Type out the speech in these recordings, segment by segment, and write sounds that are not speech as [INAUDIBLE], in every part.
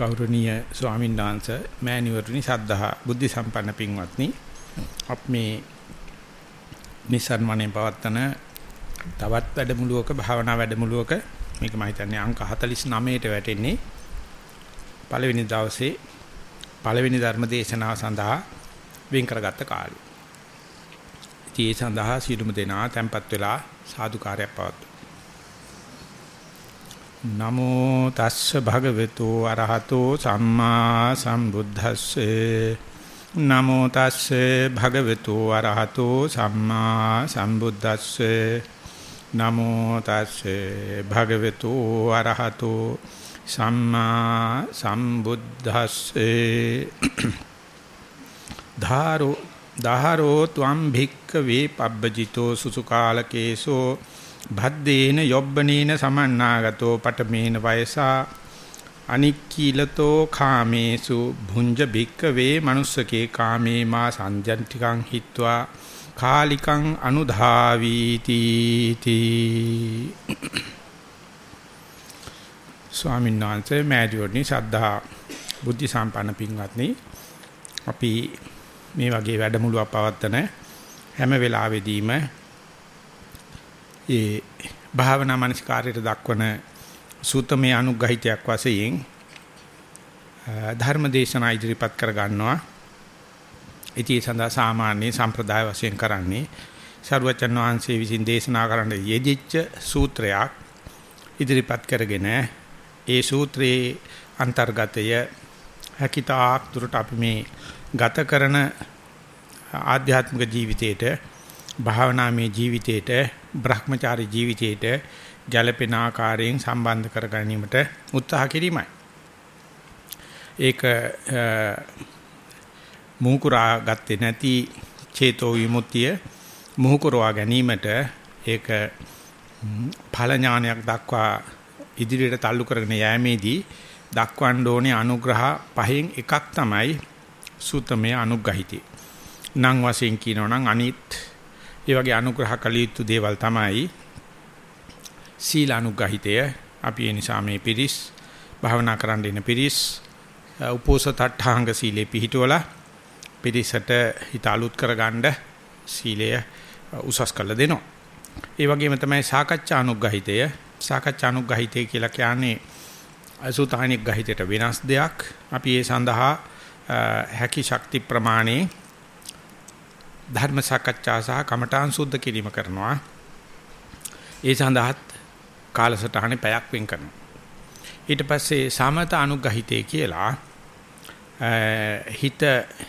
ගෞරවනීය ස්වාමීන් වහන්සේ මෑණිවරණි සද්ධා බුද්ධ සම්පන්න පින්වත්නි අප මේ නිසන්වනේ පවත්තන තවත් වැඩමුළුවක භාවනා වැඩමුළුවක මේක මම හිතන්නේ අංක 49ට වැටෙන්නේ පළවෙනි දවසේ පළවෙනි ධර්ම දේශනාව සඳහා වෙන් කරගත්ත කාලය. ඉතින් ඒ සඳහා සියලුම දෙනා tempත් වෙලා සාදුකාරයක් පවත්වමු. නමෝ තස්ස භගවතු අරහතෝ සම්මා සම්බුද්දස්සේ. නමෝ තස්සේ භගවතු අරහතෝ සම්මා සම්බුද්දස්සේ. නමෝ තස්සේ භගවතු අරහතෝ සම්මා සම්බුද්දස්සේ. ධාරෝ දහරෝ ත්වම් භික්ක වේ පබ්බජිතෝ සුසුකාලකේසෝ භද්දේන යොබ්බනේන සමන්නාගතෝ පටමේන වයසා අනික්කීලතෝ කාමේසු භුංජ භික්කවේ manussකේ කාමේ මා සංජන්තිකං හිත්වා කාලිකං අනුධාවීති තී. ස්වාමීන් වහන්සේ මෑඩියෝනි සද්ධා බුද්ධ සම්පන්න පින්වත්නි අපි මේ වගේ වැඩමුළුවක් පවත්වන හැම වෙලාවෙදීම ඒ භාවනා මනස්කාරයට දක්වන සූතමේ අනුග්‍රහිතයක් වශයෙන් ධර්ම දේශනා ඉදිරිපත් කර ගන්නවා. ඉතින් සඳහා සාමාන්‍ය සම්ප්‍රදාය වශයෙන් කරන්නේ සර්වචන් වහන්සේ විසින් දේශනා කරන්න යෙදිච්ච සූත්‍රයක් ඉදිරිපත් කරගෙන ඒ සූත්‍රයේ අන්තර්ගතය හැකිතාක් දුරට අපි මේ ගත කරන ආධ්‍යාත්මික ජීවිතේට භාවනාමය ජීවිතේට Brahmachari ජීවිතේට ගැළපෙන ආකාරයෙන් සම්බන්ධ කර ගැනීමට උත්සාහ කිරීමයි. ඒක මුහුකුරා ගත්තේ නැති චේතෝ විමුක්තිය මුහුකුරවා ගැනීමට ඒක ඵල ඥානයක් දක්වා ඉදිරියට තල්ලු කරගෙන යෑමේදී දක්වන්න ඕනේ අනුග්‍රහ පහෙන් එකක් තමයි සූතමේ අනුග්‍රහිතේ. නම් වශයෙන් කියනවා නම් අනිත් ඒ වගේ අනුග්‍රහ කළ යුතු දේවල් තමයි සීල අනුග්‍රහිතය. අපි ඒ නිසා මේ පිරිස් භාවනා කරන්න ඉන්න පිරිස් උපෝසතට්ඨාංග සීලේ පිහිටවලා පිරිසට හිත අලුත් කරගන්න සීලය උසස් කළ දෙනවා. ඒ වගේම තමයි සාකච්ඡා අනුග්‍රහිතය. සාකච්ඡා අනුග්‍රහිතය කියලා කියන්නේ අසුතානික ගහිතයට වෙනස් දෙයක්. අපි ඒ සඳහා හැකි ශක්ති ප්‍රමාණේ ධර්ම සාකච්ඡා සහ කමඨාන් සුද්ධ කිරීම කරනවා. ඒ සඳහාත් කාලසටහනේ පැයක් වෙන් කරනවා. ඊට පස්සේ සමත අනුග්‍රහිතේ කියලා හිත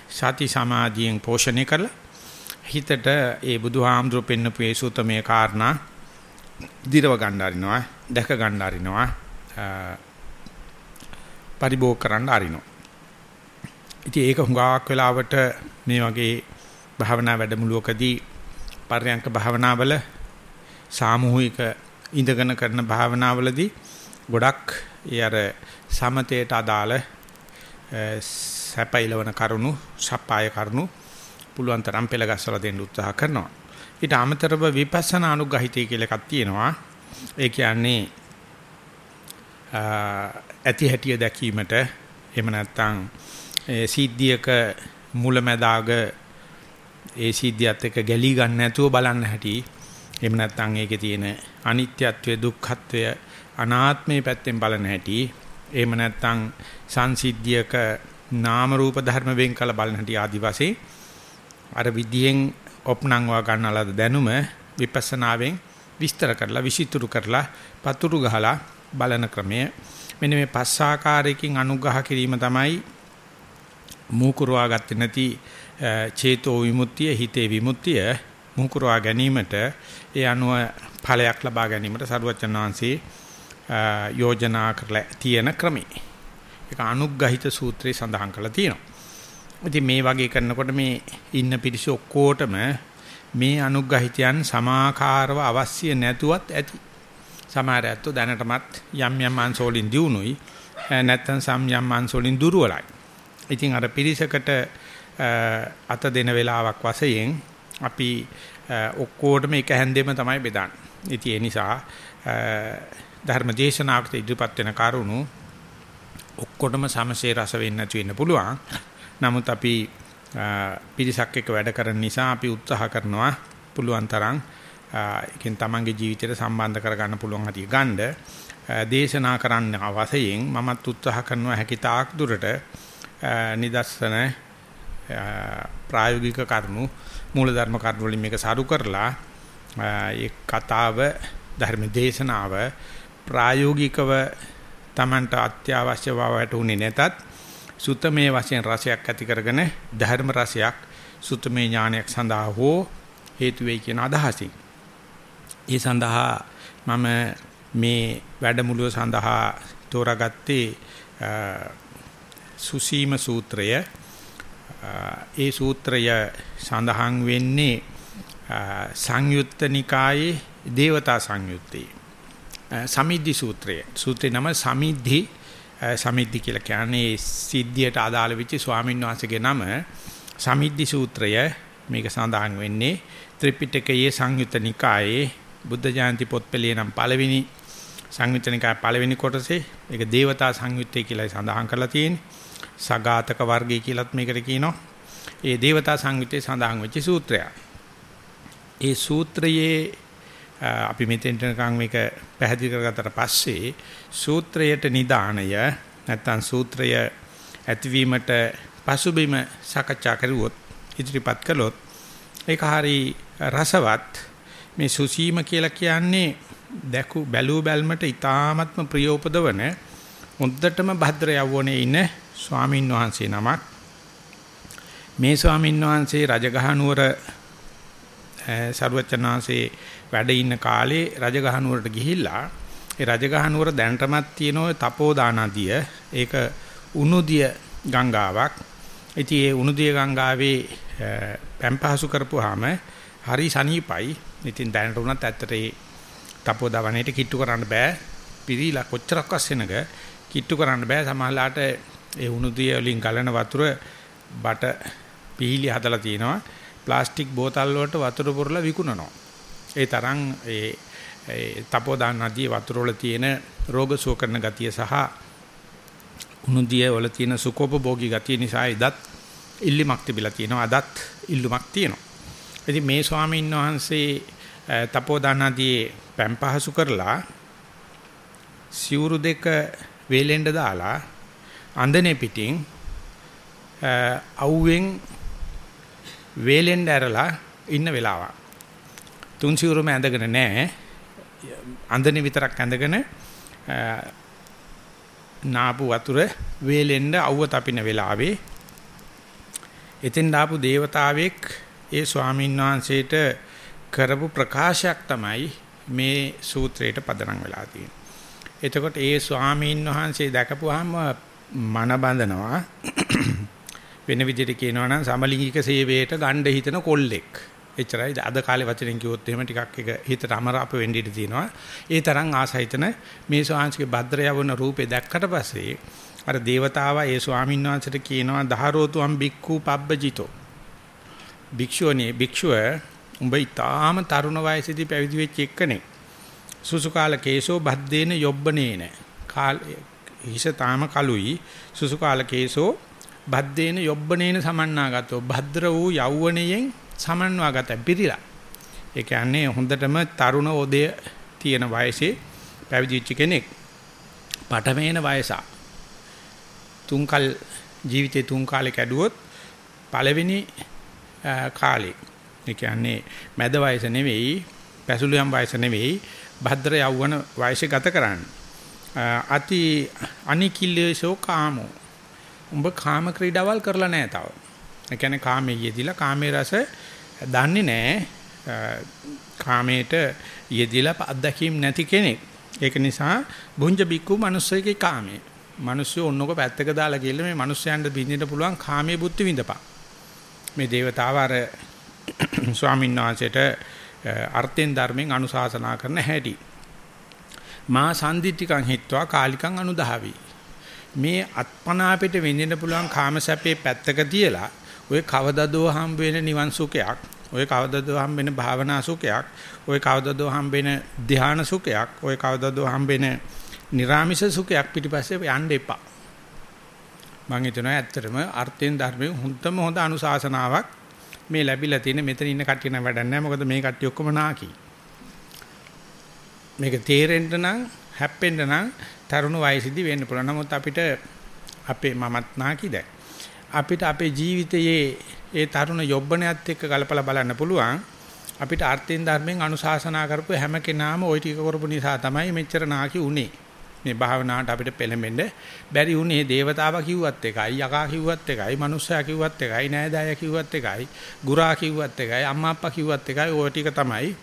සති සමාධියෙන් පෝෂණය කරලා හිතට ඒ බුදුහාමුදුරු පෙන්නපු ඒ සූතමේ කාරණා දිරව ගන්න අරිනවා දැක ගන්න අරිනවා පරිභෝග කරන්න අරිනවා ඉතින් ඒක හුඟක් වෙලාවට මේ වගේ භාවනා වැඩමුළුවකදී පර්යංක භාවනාවල සාමූහික ඉඳගෙන කරන භාවනාවලදී ගොඩක් ඒ අර සමතේට අදාළ සැපයිලවන කරුණු සප්පාය කරුණු පුළුවන් තරම් පෙළ ගස්සලා දෙන්න උත්සාහ කරනවා. ඊට අමතරව විපස්සනා අනුග්‍රහිතය කියලා එකක් තියෙනවා. ඒ කියන්නේ ඇති හැටිය දැකීමට එහෙම නැත්නම් සිද්ධියක මුලැමැදාග ඒ සිද්ධියත් එක්ක ගැලී ගන්න නැතුව බලන්න හැටි. එහෙම නැත්නම් ඒකේ තියෙන අනිත්‍යත්වය දුක්ඛත්වය අනාත්මයේ පැත්තෙන් බලන හැටි. එහෙම නැත්නම් සංසිද්ධියක නාම රූප ධර්ම වෙන් කළ බලන හැටි ආදි වශයෙන් අර විදියෙන් ඔප්නංවා ගන්නලද දැනුම විපස්සනාවෙන් විස්තර කරලා විසිතුරු කරලා පතුරු ගහලා බලන ක්‍රමය. මෙන්න මේ පස් ආකාරයකින් අනුග්‍රහ කිරීම තමයි මූකුරවා ගත්තේ නැති චේතෝ විමුක්තිය හිතේ විමුක්තිය මුහුකුරවා ගැනීමට ඒ අනුව ඵලයක් ලබා ගැනීමට සරුවචන වහන්සේ යෝජනා කරලා තියෙන ක්‍රමයි. ඒක අනුග්‍රහිත සූත්‍රයේ සඳහන් කරලා තියෙනවා. ඉතින් මේ වගේ කරනකොට මේ ඉන්න පිරිස ඔක්කොටම මේ අනුග්‍රහිතයන් සමාකාරව අවශ්‍ය නැතුවත් ඇති. සමහර ඇත්තෝ දැනටමත් යම් යම් අංශෝලින් දියුණුයි නැත්නම් සම් යම් අංශෝලින් දුර්වලයි. ඉතින් අර පිරිසකට අත දෙන වෙලාවක් වශයෙන් අපි ඔක්කොටම එක හැන්දෙම තමයි බෙදන්නේ. ඉතින් ඒ නිසා ධර්ම දේශනාවකට ඉදිරිපත් වෙන කරුණු ඔක්කොටම සමසේ රස වෙන්න නැති වෙන්න පුළුවන්. නමුත් අපි පිරිසක් එක්ක වැඩ කරන නිසා අපි උත්සාහ කරනවා පුළුවන් තරම් ඒකෙන් තමන්ගේ ජීවිතයට සම්බන්ධ කරගන්න පුළුවන් හැටි ගන්න දේශනා කරන්න අවසයෙන් මමත් උත්සාහ කරනවා හැකි තාක් දුරට නිදර්ශන ප්‍රායෝගික කරුණු මූලධර්ම කරුණු වලින් මේක සරු කරලා ඒ කතාව ධර්ම දේශනාව ප්‍රායෝගිකව Tamanට අත්‍යවශ්‍ය බවට උනේ නැතත් සුතමේ වශයෙන් රසයක් ඇති කරගෙන ධර්ම රසයක් සුතමේ ඥානයක් සඳහා හෝ හේතු වෙයි කියන අදහසින්. ඒ සඳහා මම මේ වැඩමුළුව සඳහා තෝරාගත්තේ සුසීම සූත්‍රය. ඒ සූත්‍රය සඳහන් වෙන්නේ සංයුත්ත නිකායේ දේවතා සංයුත්තේ. සමිද්ධි සූත්‍රය. සූත්‍රේ නම සමිද්ධි සමිද්ධි කියලා කියන්නේ සිද්ධියට අදාළ වෙච්ච ස්වාමීන් වහන්සේගේ නම සමිද්ධි සූත්‍රය මේක සඳහන් වෙන්නේ ත්‍රිපිටකයේ සංයුත නිකායේ බුද්ධ ජයන්ති පොත්පලේ නම් පළවෙනි සංයුත නිකායේ පළවෙනි කොටසේ ඒක දේවතා සංයුත්තේ කියලා සඳහන් කරලා තියෙන්නේ සගාතක වර්ගය කියලත් මේකට කියනවා. ඒ දේවතා සංයුත්තේ සඳහන් වෙච්ච සූත්‍රය ඒ සූත්‍රයේ අපි මෙතෙන්ට නිකන් මේක පැහැදිලි කරගත්තට පස්සේ සූත්‍රයට නිදාණය නැත්තම් සූත්‍රය ඇතිවීමට පසුබිම සාකච්ඡා කරුවොත් ඉදිරිපත් කළොත් ඒක හරි රසවත්. මේ සුසීම කියලා කියන්නේ දැකු බැලූ බැල්මට ඊ타ත්ම ප්‍රිය උපදවන මුද්දටම භද්‍ර යවෝනේ ඉන්න ස්වාමින් වහන්සේ නමක් මේ ස්වාමින් වහන්සේ රජගහ නුවර සරුවචනාංශේ වැඩ ඉන්න කාලේ රජගහ නුවරට ගිහිල්ලා ඒ රජගහ නුවර දැනටමත් තියෙන ඔය තපෝදානදිය ඒක උණුදිය ගංගාවක්. ඉතින් ඒ උණුදිය ගංගාවේ පැම්පහසු කරපුවාම හරි සනීපයි. ඉතින් දැනට උනත් ඇත්තට ඒ තපෝදාවනේට කිට්ටු කරන්න බෑ. පිරීලා කොච්චරක් වස්සෙනක කිට්ටු කරන්න බෑ. සමහරලාට ඒ උණුදිය වලින් ගලන වතුර බට පිහිලි හදලා තියෙනවා. ප්ලාස්ටික් බෝතල් වලට වතුර පුරලා විකුණනවා. ඒ තරම් ඒ තපෝදාන නදී වතුර වල තියෙන රෝග සුව කරන ගතිය සහ උණුදිය වල තියෙන සුකෝපභෝගී ගතිය නිසා එදත් ඉල්ලීමක් තිබිලා තියෙනවා අදත් ඉල්ලුමක් තියෙනවා. ඉතින් මේ ස්වාමීන් වහන්සේ තපෝදාන නදියේ පැම්පහසු කරලා සිවුරු දෙක වේලෙන්ඩ දාලා අන්දනේ පිටින් අවුවෙන් වේලෙන්ඩ ඇරලා ඉන්න වෙලාවක්. තුන් සිවුරම ඇඳගෙන නැහැ. අඳනේ විතරක් ඇඳගෙන නාපු වතුර වේලෙන්න අවුව තපින වෙලාවේ එතෙන් දාපු దేవතාවෙක් ඒ ස්වාමීන් වහන්සේට කරපු ප්‍රකාශයක් තමයි මේ සූත්‍රයට පදනම් වෙලා තියෙන්නේ. එතකොට ඒ ස්වාමීන් වහන්සේ දැකපුවාම මන බඳනවා [CLEARS THROAT] වෙන විදිහට කියනවා නම් සමලිංගික සේවයට ගණ්ඩ හිතන කොල්ලෙක්. එච්චරයි අද කාලේ වචනෙන් කිව්වොත් එහෙම ටිකක් එක හිතට අමරාප වෙන්න ඉඩ තියෙනවා. ඒ තරම් ආසහිතන මේ ස්වාමීන්ගේ භද්‍ර යවන රූපේ දැක්කට පස්සේ අර దేవතාවා ඒ ස්වාමීන් වහන්සේට කියනවා දහරෝතුම් බික්ඛු පබ්බජිතෝ. භික්ෂුවනේ භික්ෂුව උඹ ඊටාම තරුණ වයසේදී පැවිදි වෙච්ච එක්කනේ. සුසු කාල කේසෝ බද්දේන යොබ්බනේන. කාල හිස තාම කලුයි සුසු කාල කේසෝ බද්දේන යොබ්බනේන සමන්නාගතෝ භද්‍ර වූ යෞවනයෙන් සමන්වාගත පිළිලා. ඒ කියන්නේ හොඳටම තරුණ ඔදය තියෙන වයසේ පැවිදිච්ච කෙනෙක්. පටමේන වයස. තුන්කල් ජීවිතේ තුන් කාලේ කැඩුවොත් පළවෙනි කාලේ. ඒ කියන්නේ මැද වයස නෙවෙයි, පැසුලියම් වයස නෙවෙයි, භද්‍ර යෞවන වයසේ ගත කරන්නේ. අති අනිකිල්ලේසෝ කාමෝ. උඹ කාම ක්‍රීඩාවල් කරලා නැහැ තාම. ඒ කියන්නේ කාමයේ යෙදිලා කාමයේ රස දන්නේ නැහැ. කාමයට යෙදිලා අත්දැකීම් නැති කෙනෙක්. ඒක නිසා බුඤ්ජ බික්කු මිනිස්සෙකේ කාමයේ. මිනිස්සු ඔන්නක පැත්තක දාලා ගිහලා මේ මිනිස්යන්ට බින්දින්න පුළුවන් කාමයේ බුද්ධ විඳපන්. මේ దేవතාව අර ස්වාමීන් වහන්සේට අර්ථෙන් ධර්මෙන් අනුශාසනා කරන හැටි. මා සම්දිත්තිකං හිට්වා කාලිකං අනුදහවි. මේ අත්පනා අපිට විඳින්න පුළුවන් කාමසැපේ පැත්තක තියලා ඔය කවදදෝ හම්බ වෙන නිවන් සුඛයක්, ඔය කවදදෝ හම්බ වෙන භාවනා සුඛයක්, ඔය කවදදෝ හම්බ වෙන ධ්‍යාන සුඛයක්, ඔය කවදදෝ හම්බ වෙන නිර්ාමිෂ සුඛයක් පිටිපස්සේ යන්න එපා. මම හිතනවා ඇත්තටම අර්ථයෙන් ධර්මයෙන් හොඳම හොඳ අනුශාසනාවක් මේ ලැබිලා තියෙන මෙතන ඉන්න කට්ටිය නම් වැඩක් නැහැ මොකද මේ කට්ටිය ඔක්කොම නාකි. මේක තේරෙන්න නම් හැප්පෙන්න නම් තරුණ වයසේදී වෙන්න පුළුවන්. නමුත් අපිට අපේ මමත් නැකි දැන්. අපිට අපේ ජීවිතයේ ඒ තරුණ යොබ්බණයත් එක්ක ගලපලා බලන්න පුළුවන්. අපිට අර්ථයෙන් ධර්මයෙන් අනුශාසනා කරපු හැම කෙනාම ওই ටික කරපු නිසා තමයි මෙච්චර නාකි උනේ. මේ භාවනාවට අපිට පෙළඹෙන්න බැරි උනේ దేవතාවා කිව්වත් එකයි, යකා කිව්වත් එකයි, මනුස්සයා කිව්වත් එකයි, නෑදෑයා කිව්වත් එකයි, ගුරා කිව්වත් එකයි, අම්මා අප්පා කිව්වත් එකයි ওই ටික තමයි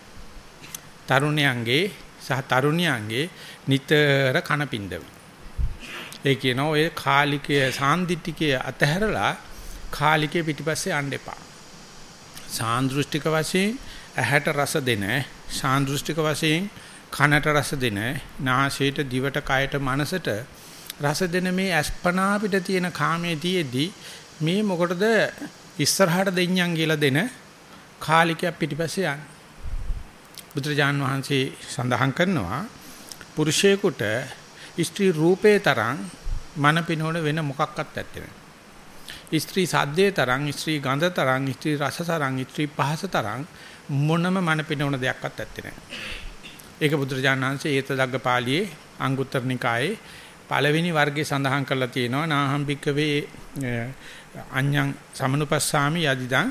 තරුණයන්ගේ සහ තරුණියන්ගේ නිතර කනපින්දවි. ඒ කියන ඔය කාලිකයේ සාන්දිටිකයේ අතහැරලා කාලිකයේ පිටිපස්සේ යන්න එපා. සාන්දෘෂ්ටික වශයෙන් ඇහැට රස දෙන සාන්දෘෂ්ටික වශයෙන් කනට රස දෙන නාසයට දිවට කයට මනසට රස දෙන මේ අස්පනා පිට තියෙන කාමයේ තියේදී මේ මොකටද ඉස්සරහට දෙඤ්ඤම් කියලා දෙන කාලිකයක් පිටිපස්සේ යන්නේ බුදුරජාන් වහන්සේ සඳහන් කරනවා පුරුෂයෙකුට ස්ත්‍රී රූපේ තරම් මන පිනවන වෙන මොකක්වත් නැත්තේ නෑ. ස්ත්‍රී සද්දේ තරම් ස්ත්‍රී ගන්ධ තරම් ස්ත්‍රී රස තරම් ස්ත්‍රී පහස තරම් මොනම මන පිනවන දෙයක්වත් නැත්තේ නෑ. ඒක බුදුරජාණන් වහන්සේ ඒත දග්ගපාළියේ අංගුත්තර නිකායේ පළවෙනි වර්ගයේ සඳහන් කරලා තියෙනවා නාහම් භික්කවේ අඤ්ඤං සමනුපස්සාමි යදිදං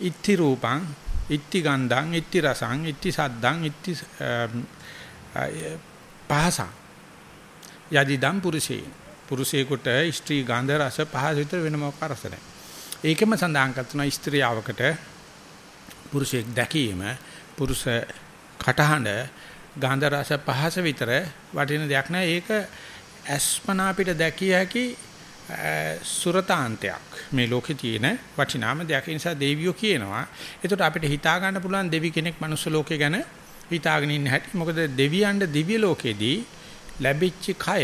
ඉත්ති රූපං ඉත්ති ගන්ධං ඉත්ති රසං ඉත්ති සද්දං ඉත්ති පහසං. යදිදං පුරුෂේ. පුරුෂයෙකුට ස්ත්‍රී ගන්ධ රස පහස විතර වෙන මොකක් රස නැහැ. ඒකම සඳහන් කරනවා ස්ත්‍රියවකට පුරුෂයෙක් දැකීම පුරුෂ කටහඬ ගන්ධ රස පහස විතර වටින දෙයක් නෑ ඒක අස්පනා පිට දැකිය හැකි සුරතාන්තයක් මේ ලෝකේ තියෙන වටිනාම දෙයක් නිසා දෙවියෝ කියනවා. ඒකට අපිට හිතා ගන්න පුළුවන් දෙවි කෙනෙක් මනුස්ස ලෝකේ ගැන හිතාගෙන ඉන්න හැටි. මොකද දෙවියන්ට දිව්‍ය ලෝකෙදී ලැබිච්ච කය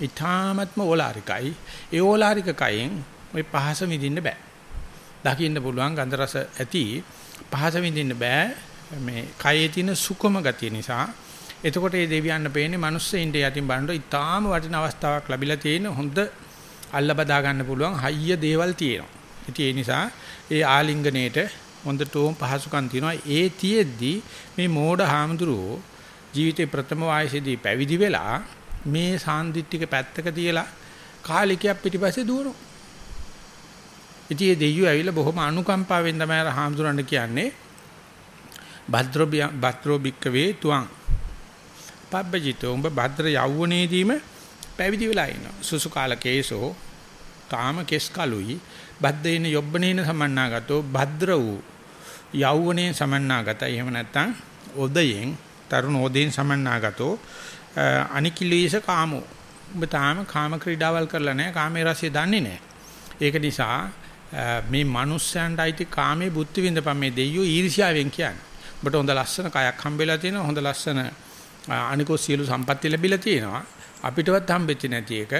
ඊ타මත්ම ඕලාරිකයි. ඒ ඕලාරික කයෙන් ওই පහස විඳින්න බෑ. දකින්න පුළුවන් ගන්ධ රස ඇති පහස විඳින්න බෑ. මේ කයේ තියෙන සුකම ගතිය නිසා එතකොට මේ දෙවියන් පේන්නේ මිනිස්සෙ ඉන්න යටින් බලනකොට ඊටාම වටින අවස්ථාවක් ලැබිලා තියෙන හොඳ අල්ල බදා ගන්න පුළුවන් හයිය දේවල් තියෙනවා. ඉතින් ඒ නිසා ඒ ආලිංගණයට හොඳටම පහසුකම් තියෙනවා. ඒ තියෙද්දි මේ මෝඩ හාමුදුරුවෝ ජීවිතේ ප්‍රථම වයසේදී පැවිදි වෙලා මේ සාන්දිටික පැත්තක තියලා කාලිකයක් පිටිපස්සේ දුවනවා. ඉතින් ඒ දෙයියෝ ඇවිල්ලා බොහොම අනුකම්පාවෙන් තමයි අර හාමුදුරන්ට කියන්නේ භද්‍රෝ භද්‍රෝ බික්කවේ තුවං පබ්බජිතෝ උඹ භද්‍ර යවුණේදීම පැවිදි වෙලා ඉනවා. සුසු කාල කේසෝ තාම කෙස් කලුයි බද්දේන යොබ්බනේන සමන්නාගතෝ භද්‍ර වූ යවුණේ සමන්නාගතයි. එහෙම නැත්නම් ඔදයෙන් තරුණ ඔදයෙන් සමන්නාගතෝ අනිකිලීස කාමෝ. උඹ තාම කාම ක්‍රීඩාවල් කරලා නැහැ. කාමයේ රසය දන්නේ නැහැ. ඒක නිසා මේ මිනිස්යන්ට අයිති කාමයේ බුද්ධ විඳපම් මේ දෙයියෝ ඊර්ෂ්‍යාවෙන් කියන්නේ. ඔබට හොඳ ලස්සන කයක් හම්බෙලා තියෙනවා. හොඳ ලස්සන අනිකෝ සියලු සම්පත්ති ලැබිලා තියෙනවා. අපිටවත් හම්බෙච්ච නැති එක.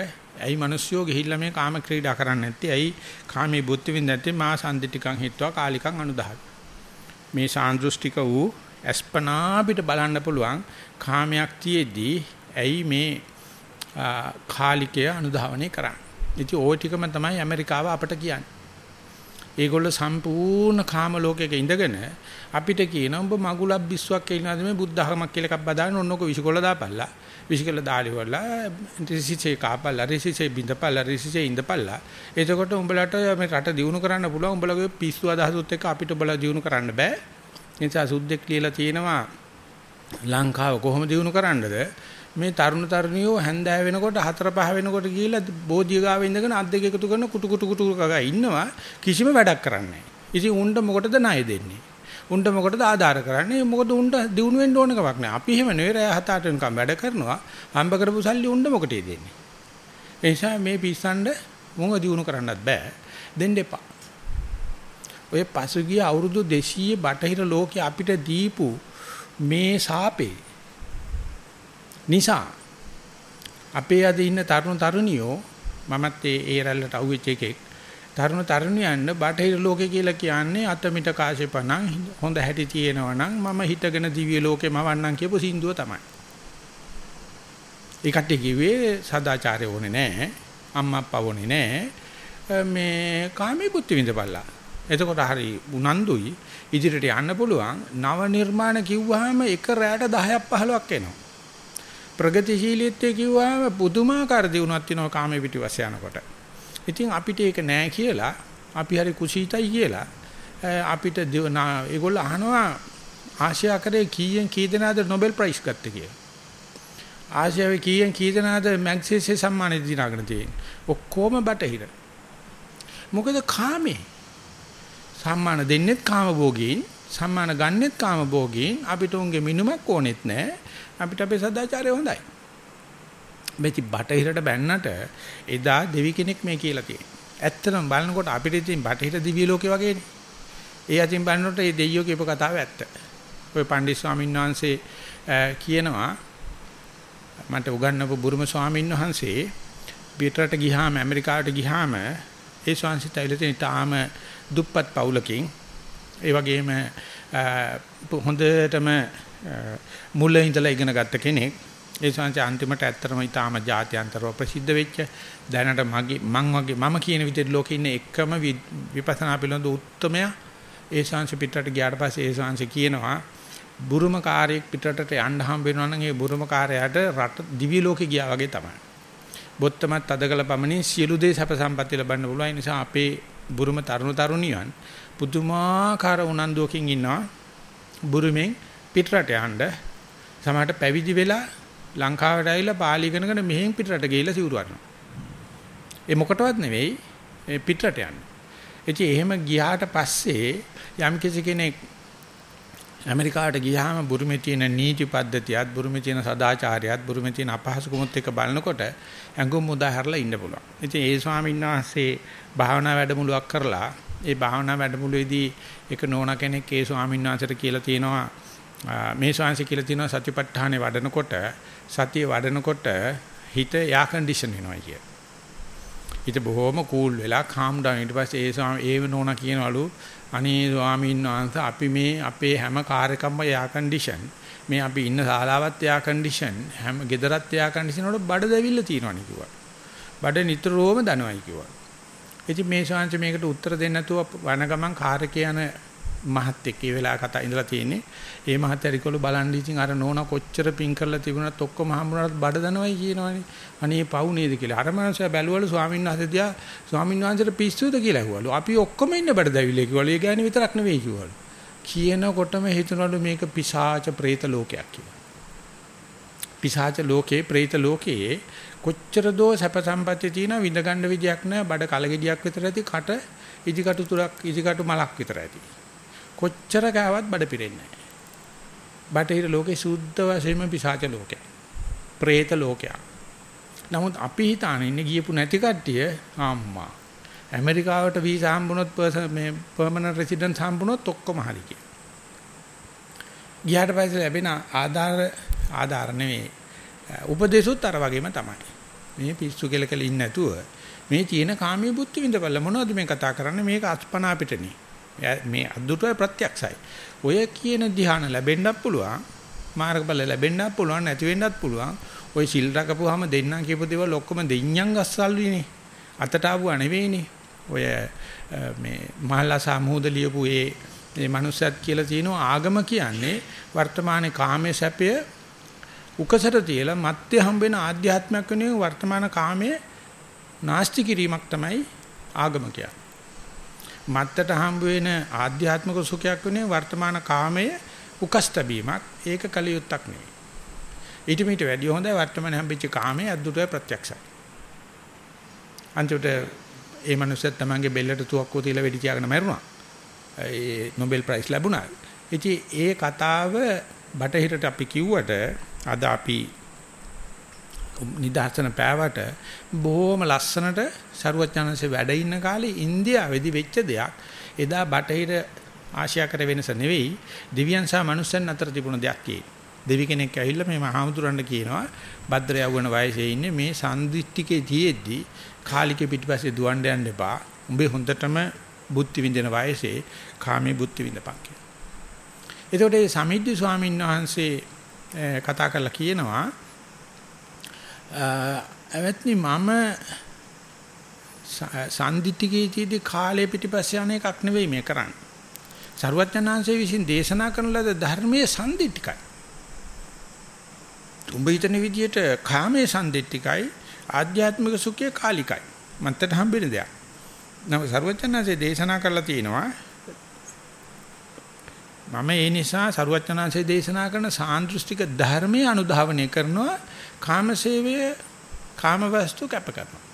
ඇයි මිනිස්සුયો ගිහිල්ලා මේ කාම ක්‍රීඩා කරන්නේ නැත්තේ? ඇයි කාමේ බුද්ධි විඳ නැත්තේ? මා සම්දි ටිකන් හිටවා කාලිකන් අනුදහල් මේ සාන්දෘෂ්ටික වූ අස්පනා අපිට බලන්න පුළුවන් කාමයක් තියේදී ඇයි මේ කාලිකය අනුධාවනය කරන්නේ? ඉතින් ওই ටිකම තමයි ඇමරිකාව අපට කියන්නේ. ඒගොල්ල සම්පූර්ණ කාම ලෝකයක ඉඳගෙන අපිට කියනවා ඔබ මගුලක් බිස්සුවක් කියලාද මේ බුද්ධ ධර්මයක් කියලා එකක් බදාගෙන ඔන්නක විශ්කොල දාපල්ලා. විසිකොල දාලි වල රිසිසේ කාපල්ලා රිසිසේ බින්දපල්ලා රිසිසේ ඉඳපල්ලා. එතකොට උඹලට මේ රට දියුණු කරන්න පුළුවන්. උඹලගේ පිස්සු අදහසුත් එක්ක අපිට බල දියුණු කරන්න බෑ. නිසා සුද්දෙක් කියලා තියෙනවා ලංකාව කොහොම දියුණු කරන්නද? මේ තරුණ තරුණියෝ හැන්දෑව වෙනකොට හතර පහ වෙනකොට ගිහිල්ලා බෝධිය ගාව ඉඳගෙන අත් දෙක එකතු කරන කුටු කුටු කුටු ගා ඉන්නවා. කිසිම වැඩක් කරන්නේ නැහැ. ඉතින් උණ්ඩ මොකටද ණය දෙන්නේ? උණ්ඩ මොකටද ආධාර කරන්නේ? මොකද උණ්ඩ දිනු වෙන්න ඕන කමක් නැහැ. අපි එහෙම නෙවෙයි රෑ හත අට වෙනකම් වැඩ කරනවා. හම්බ කරපු සල්ලි උණ්ඩ මොකටද දෙන්නේ? ඒ නිසා මේ පිස්සන්ඩ මොඟ දිනු කරන්නත් බෑ. දෙන්න එපා. ඔය පසුගිය අවුරුදු 200 බටහිර ලෝකේ අපිට දීපු මේ සාපේ නිසා අපේ අද ඉන්න තරුණ තරුණියෝ මමත් ඒ ඒ රැල්ලට අහුවෙච්ච එකෙක් තරුණ තරුණියන්න බටහිර ලෝකේ කියලා කියන්නේ අතමිට කාශේපණන් හොඳ හැටි තියෙනවා නම් මම හිතගෙන දිව්‍ය ලෝකේ මවන්නම් කියපු සින්දුව තමයි. ඒ කට්ටිය කිව්වේ සදාචාරය ඕනේ නැහැ. අම්මා පවෝනේ නෑ. මේ කාමී බුද්ධ විඳපල්ලා. එතකොට හරි උනන්දුයි ඉදිරියට යන්න පුළුවන්. නව නිර්මාණ කිව්වහම එක රැයට 10ක් 15ක් එනවා. ප්‍රගතිශීලීත්වයේ කිව්වහම පුදුමාකාර දියුණුවක් තියෙනවා කාමයේ පිටිවස්ස යනකොට. ඉතින් අපිට ඒක නෑ කියලා අපි හරි කුසීතයි කියලා අපිට ඒගොල්ලෝ අහනවා ආසියා කරේ කීයෙන් කී දෙනාද Nobel Prize ගත්තේ කියලා. ආසියාවේ කීයෙන් කී දෙනාද මැග්සෙසේ සම්මානෙ දිනාගෙන තියෙන්නේ. ඔක්කොම බටහිර. මොකද කාමේ. සම්මාන දෙන්නෙත් කාම භෝගීන්, සම්මාන ගන්නෙත් කාම භෝගීන්. අපිට උන්ගේ මිනුමක් ඕනෙත් නැහැ. අපිට අපේ සදාචාරය හොඳයි. මෙති බටහිරට බැන්නට එදා දෙවි කෙනෙක් මේ කියලා තියෙනවා. ඇත්තටම බලනකොට අපිට ඉතින් බටහිර දිව්‍ය ලෝකේ වගේනේ. ඒ අතින් බලනකොට මේ දෙයියෝ කියපු කතාව ඇත්ත. ඔය පණ්ඩිත් ස්වාමීන් වහන්සේ කියනවා මට උගන්වපු බුරුම ස්වාමීන් වහන්සේ පිටරට ගියාම ඇමරිකාවට ගියාම ඒ ස්වාමීන් වහන්සේ තාම දුප්පත් පවුලකින් ඒ වගේම හොඳටම මුල ඉඳලා ඉගෙන ගත්ත කෙනෙක් ඒ සංසය අන්තිමට ඇත්තටම ඊටාම ජාත්‍යන්තරව ප්‍රසිද්ධ වෙච්ච දැනට මගේ මං වගේ මම කියන විදිහට ලෝකේ ඉන්න එකම විපස්සනා පිළිබඳ උත්තරමයා ඒ ශාංශ පිටරට ගියාට පස්සේ ඒ ශාංශ කියනවා බුරුම කාර්යයක් පිටරටට යන්න හම්බ වෙනවා නම් ඒ බුරුම කාර්යයට රට දිවි ලෝකේ ගියා වගේ තමයි. බොත්තමත් අදකල පමණින් සියලු දේ සැප සම්පatti ලබන්න පුළුවන්. ඒ නිසා අපේ බුරුම තරුණ තරුණියන් පුදුමාකාර උනන්දුවකින් ඉන්නවා. බුරුමෙන් පිටරට යන්න සමහරට පැවිදි වෙලා ලංකාවට ඇවිල්ලා පාලි ඉගෙනගෙන මෙහෙන් පිටරට ගිහිල්ලා සිවුරු අරනවා. ඒ මොකටවත් නෙවෙයි පිටරට යන්නේ. ඉතින් එහෙම ගියාට පස්සේ යම් කිසි කෙනෙක් ඇමරිකාවට ගියාම බුරුමේ තියෙන නීති පද්ධතියත් බුරුමේ තියෙන සදාචාරයත් බුරුමේ තියෙන අපහසුකමුත් එක්ක බලනකොට ඇඟුම් මුදා හැරලා ඉන්න පුළුවන්. ඉතින් ඒ ස්වාමීන් වහන්සේ භාවනා වැඩමුළුවක් කරලා ඒ භාවනා වැඩමුළුවේදී එක නෝනා කෙනෙක් ඒ ස්වාමීන් වහන්සේට කියලා තියෙනවා මේ ස්වාමීන් කියලා තියෙනවා සතිපට්ඨානේ වඩනකොට සතිය වඩනකොට හිත යා කන්ඩිෂන් වෙනවා කිය. හිත බොහොම කූල් වෙලා කාම් ඩවුන් ඊට පස්සේ ඒ ස්වාමී ඒ නෝනා කියනවලු අනේ ස්වාමීන් වහන්සේ අපි මේ අපේ හැම කාර් එකක්ම එයා කන්ඩිෂන් මේ අපි ඉන්න ශාලාවත් එයා කන්ඩිෂන් හැම ගෙදරත් එයා කන්ඩිෂන් වල බඩ දැවිල්ල තියෙනවනේ කිව්වා. බඩ නිතරම දනවයි කිව්වා. ඉතින් මේ ශාංශ මේකට උත්තර දෙන්න නැතුව වන ගමන් කාර් එකේ යන මහත් එක්ක ඒ වෙලාව කතා ඉඳලා තියෙන්නේ. ඒ මහත් ඇරිකොළු බලන් ඉතින් අර නෝනා කොච්චර පිං කරලා තිබුණත් ඔක්කොම හම්බුනත් බඩ දනවයි කියනවනේ. අනේ පව් නේද කියලා. අර මනුස්සයා බැලුවලු ස්වාමීන් වහන්සේ දිහා ස්වාමීන් වහන්සේට පිස්සුද කියලා ඇහුවලු. අපි ඔක්කොම ඉන්න බඩ දැවිලේ කිව්වලු. ඒ ගෑණි විතරක් නෙවෙයි කිව්වලු. කියනකොටම හිතනවලු මේක පිසාච പ്രേත ලෝකයක් කියලා. පිසාච ලෝකේ പ്രേත ලෝකයේ කොච්චර දෝ සැප සම්පත්‍ය තියෙනවා විඳ ගන්න විදියක් නැහැ. බඩ කලගෙඩියක් විතර ඇති කට ඉදිකටු තුරක් ඉදිකටු මලක් විතර ඇති. කොච්චර කෑවත් බඩ පිරෙන්නේ නැහැ. බටහිර ලෝකේ සුද්ධ වශයෙන්ම පිසාච ලෝකයක්. പ്രേත ලෝකයක්. නමුත් අපි හිතාන ඉන්නේ ගියපු නැති කට්ටිය අම්මා. ඇමරිකාවට වීසා හම්බුනොත් මේ පර්මනන්ට් රෙසිඩන්ට් හම්බුනොත් ඔක්කොම හරි කිය. ගියාට පස්සේ ලැබෙන ආධාර ආධාර නෙවෙයි. උපදේශුත් අර වගේම තමයි. මේ පිස්සු කෙලකල ඉන්නේ නැතුව මේ තියෙන කාමයේ බුද්ධි විඳපල්ල මොනවද මේ කතා කරන්නේ මේක අස්පනා පිටනේ. මේ අද්දුටයි ප්‍රත්‍යක්ෂයි. ඔය කියන ධ්‍යාන ලැබෙන්නත් පුළුවන්. මාර්ගඵල ලැබෙන්නත් පුළුවන් නැති වෙන්නත් පුළුවන්. ඔය සිල් රකපුවාම දෙන්නම් කියපු දේවල් ඔක්කොම දෙඤ්ඤං අස්සල්විනේ. අතට ආවුවා නෙවෙයිනේ. ඔය මේ මහල්ලා සාමූද ලියපු ඒ මේ මනුස්සයත් කියලා තියෙනවා ආගම කියන්නේ වර්තමානයේ කාමයේ සැපය උකසට තියලා මත්ය හම්බ වෙන ආධ්‍යාත්මයක් වෙනුවෙන් වර්තමාන කාමයේ නාස්ති කිරීමක් තමයි ආගම කියන්නේ. මත්තට හම්බ වෙන ආධ්‍යාත්මික සුඛයක් වෙන්නේ වර්තමාන කාමයේ උකස්තබීමක් ඒක කලියුත්තක් නෙවෙයි. ඊට මීට වැඩිය හොඳයි වර්තමානයේ හම්බෙච්ච කාමයේ අද්දුටය ප්‍රත්‍යක්ෂයි. අන්තිමට ඒ මනුස්සයා තමන්ගේ බෙල්ලට තුවක්කුව තියලා වෙඩි තියාගෙන මැරුණා. ඒ Nobel Prize ලැබුණා. ඉතින් ඒ කතාව බටහිරට අපි කිව්වට අද අපි නිදර්ශන පෑවට බොහොම ලස්සනට ਸਰුවචනanse වැඩ ඉන්න කාලේ ඉන්දියාවේදී වෙච්ච දෙයක් එදා බටහිර ආශියා කර වෙනස නෙවෙයි දිව්‍යයන් සහ මනුස්සයන් අතර තිබුණ දෙයක් කියේ. දෙවි කෙනෙක් ඇවිල්ලා මේ මහමුදුරන්ට කියනවා භද්‍ර යවුණ වයසේ ඉන්නේ මේ සම්දිත්තිකේ තියෙද්දි කාලිකේ පිටිපස්සේ දුවන්න යන්න එපා. උඹේ හොඳටම බුද්ධි විඳින වයසේ කාමේ බුද්ධි විඳපන් කියලා. එතකොට මේ සමිද්දි ස්වාමීන් වහන්සේ කතා කරලා කියනවා ඇවත්නි මම සම්දිත්තිකයේදී කාලය පිටිපස්සේ යන එකක් නෙවෙයි මේ කරන්නේ. සරුවචනාංශයේ විසින් දේශනා කරන ලද ධර්මයේ සම්දිත්තිකයි. උඹ හිතන විදියට කාමයේ සම්දිත්තිකයි ආධ්‍යාත්මික සුඛයේ කාලිකයි. මන්ට හම්බෙන දෙයක්. නම සරුවචනාංශයේ දේශනා කරලා තියෙනවා මම ඒ නිසා සරුවචනාංශයේ දේශනා කරන සාන්දෘෂ්ටික ධර්මයේ අනුධාවනය කරනවා කාමසේවය කාමවස්තු කැප කරනවා.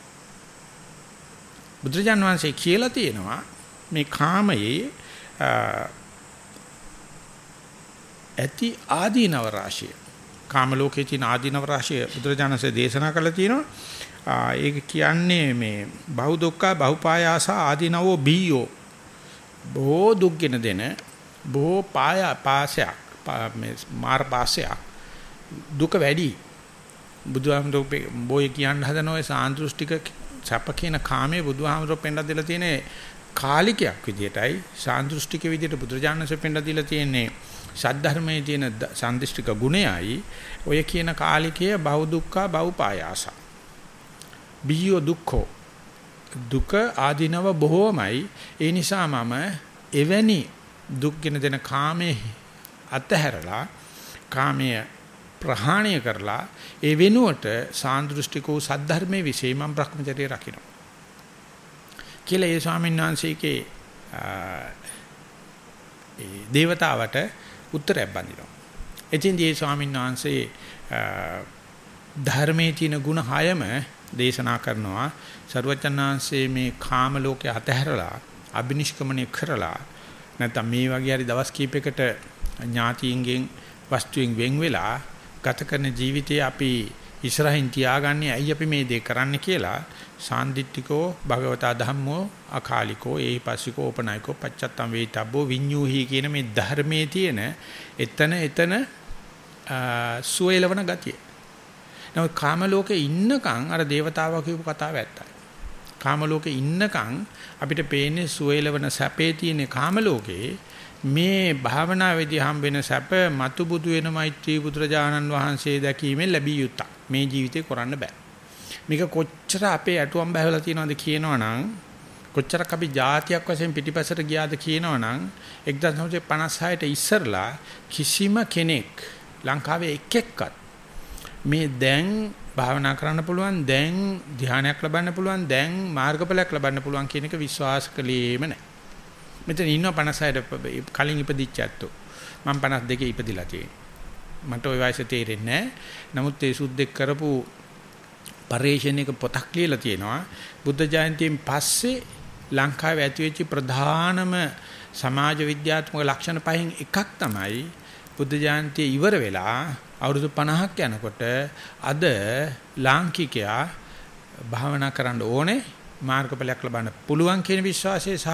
බුදුරජාන් වහන්සේ කියලා තියෙනවා මේ කාමයේ ඇති ආදීනව රාශිය. කාම ලෝකයේ තියෙන ආදීනව රාශිය බුදුරජාණන්සේ දේශනා කළා තියෙනවා. ඒක කියන්නේ මේ බහු දුක්ඛ බහුපායාස ආදීනවෝ බීයෝ බොහෝ දුක්ගෙන දෙන බොහෝ පාය පාසයක් මේ මාර් පාසයක් දුක වැඩි බුදුහාමුදුරුවෝ බොය කියන්න හදන ඔය සාන්දෘෂ්ටික සැප කියන කාමයේ බුදුහාමුදුරුවෝ පෙන්නලා දෙලා තියෙන්නේ කාලිකයක් විදියටයි සාන්දෘෂ්ටික විදියට බුදුරජාණන්සේ පෙන්නලා දීලා තියෙන්නේ සද්ධර්මයේ තියෙන සාන්දෘෂ්ටික ගුණයයි. ඔය කියන කාලිකය බහු දුක්ඛ බහු පායාස බියෝ දුක්ඛෝ. දුක ආධිනව බොහෝමයි. ඒ නිසා මම එවැනි දුක්ගෙන දෙන කාමයේ අතහැරලා කාමයේ ප්‍රහාණය කරලා ඒ වෙනුවට සාන්දෘෂ්ටිකෝ සද්ධර්මයේ විශේෂ මම භ්‍රමචර්යය රකින්නවා. කියලා ඒ ස්වාමීන් වහන්සේගේ ඒ దేవතාවට උත්තරයක් බඳිනවා. එතින් දී ස්වාමීන් වහන්සේ ධර්මයේ තියෙන ಗುಣ 6ම දේශනා කරනවා. සර්වචන්නාංශයේ මේ කාම ලෝකයේ අතහැරලා අබිනිෂ්ක්‍මණය කරලා නැත්නම් මේ වගේ හරි දවස් කීපයකට ඥාතියින්ගෙන් වස්තුයෙන් වෙන් වෙලා ගත කරන ජීවිතේ අපි ඉස්සරහින් තියාගන්නේ ඇයි අපි මේ දේ කරන්න කියලා සාන්දිටිකෝ භගවතා ධම්මෝ අකාලිකෝ ඒහිපස්සිකෝ ඕපනායකෝ පච්චත්තම් වේතබ්බෝ විඤ්ඤූහි කියන මේ ධර්මයේ තියෙන එතන එතන සුවේලවන ගතිය. නමුත් කාම ලෝකේ ඉන්නකම් අර దేవතාවා කියපු කතාව ඇත්තයි. කාම ලෝකේ ඉන්නකම් අපිට පේන්නේ සුවේලවන සැපේ තියෙන කාම ලෝකේ මේ භාවනාවේදී හම්බෙන සැප මතු බුදු වෙන මෛත්‍රී බුදුරජාණන් වහන්සේ දැකීමෙන් ලැබිය යුතුය. මේ ජීවිතේ කරන්න බෑ. මේක කොච්චර අපේ ඇටුවම් බහැවලා තියෙනවද කියනවනම් කොච්චරක් අපි જાතියක් වශයෙන් පිටිපසට ගියාද කියනවනම් 1956ට ඉස්සරලා කිසිම කෙනෙක් ලංකාවේ එක් එක්කත් මේ දැන් භාවනා කරන්න පුළුවන් දැන් ධානයක් ලබන්න පුළුවන් දැන් මාර්ගඵලයක් ලබන්න පුළුවන් කියන එක විශ්වාස කළේම නැහැ. මෙතන ඉන්න 56ට කලින් ඉපදිච්ච ඇත්තෝ. මම 52 ඉපදිලා තියෙනවා. මට ওই වයසේ තේරෙන්නේ නැහැ. නමුත් ඒ සුද්දෙක් කරපු පරිශ්‍රණයක පොතක් ලියලා තියෙනවා. බුද්ධ ජයන්තියෙන් පස්සේ ලංකාවේ ඇතිවෙච්ච ප්‍රධානම සමාජ විද්‍යාත්මක ලක්ෂණ පහෙන් එකක් තමයි බුද්ධ ජයන්තිය ඉවර වෙලා අවුරුදු 50ක් යනකොට අද ලාංකිකයා භාවනා කරන්න ඕනේ මාර්ගඵලයක් ලබන්න පුළුවන් කියන විශ්වාසය සහ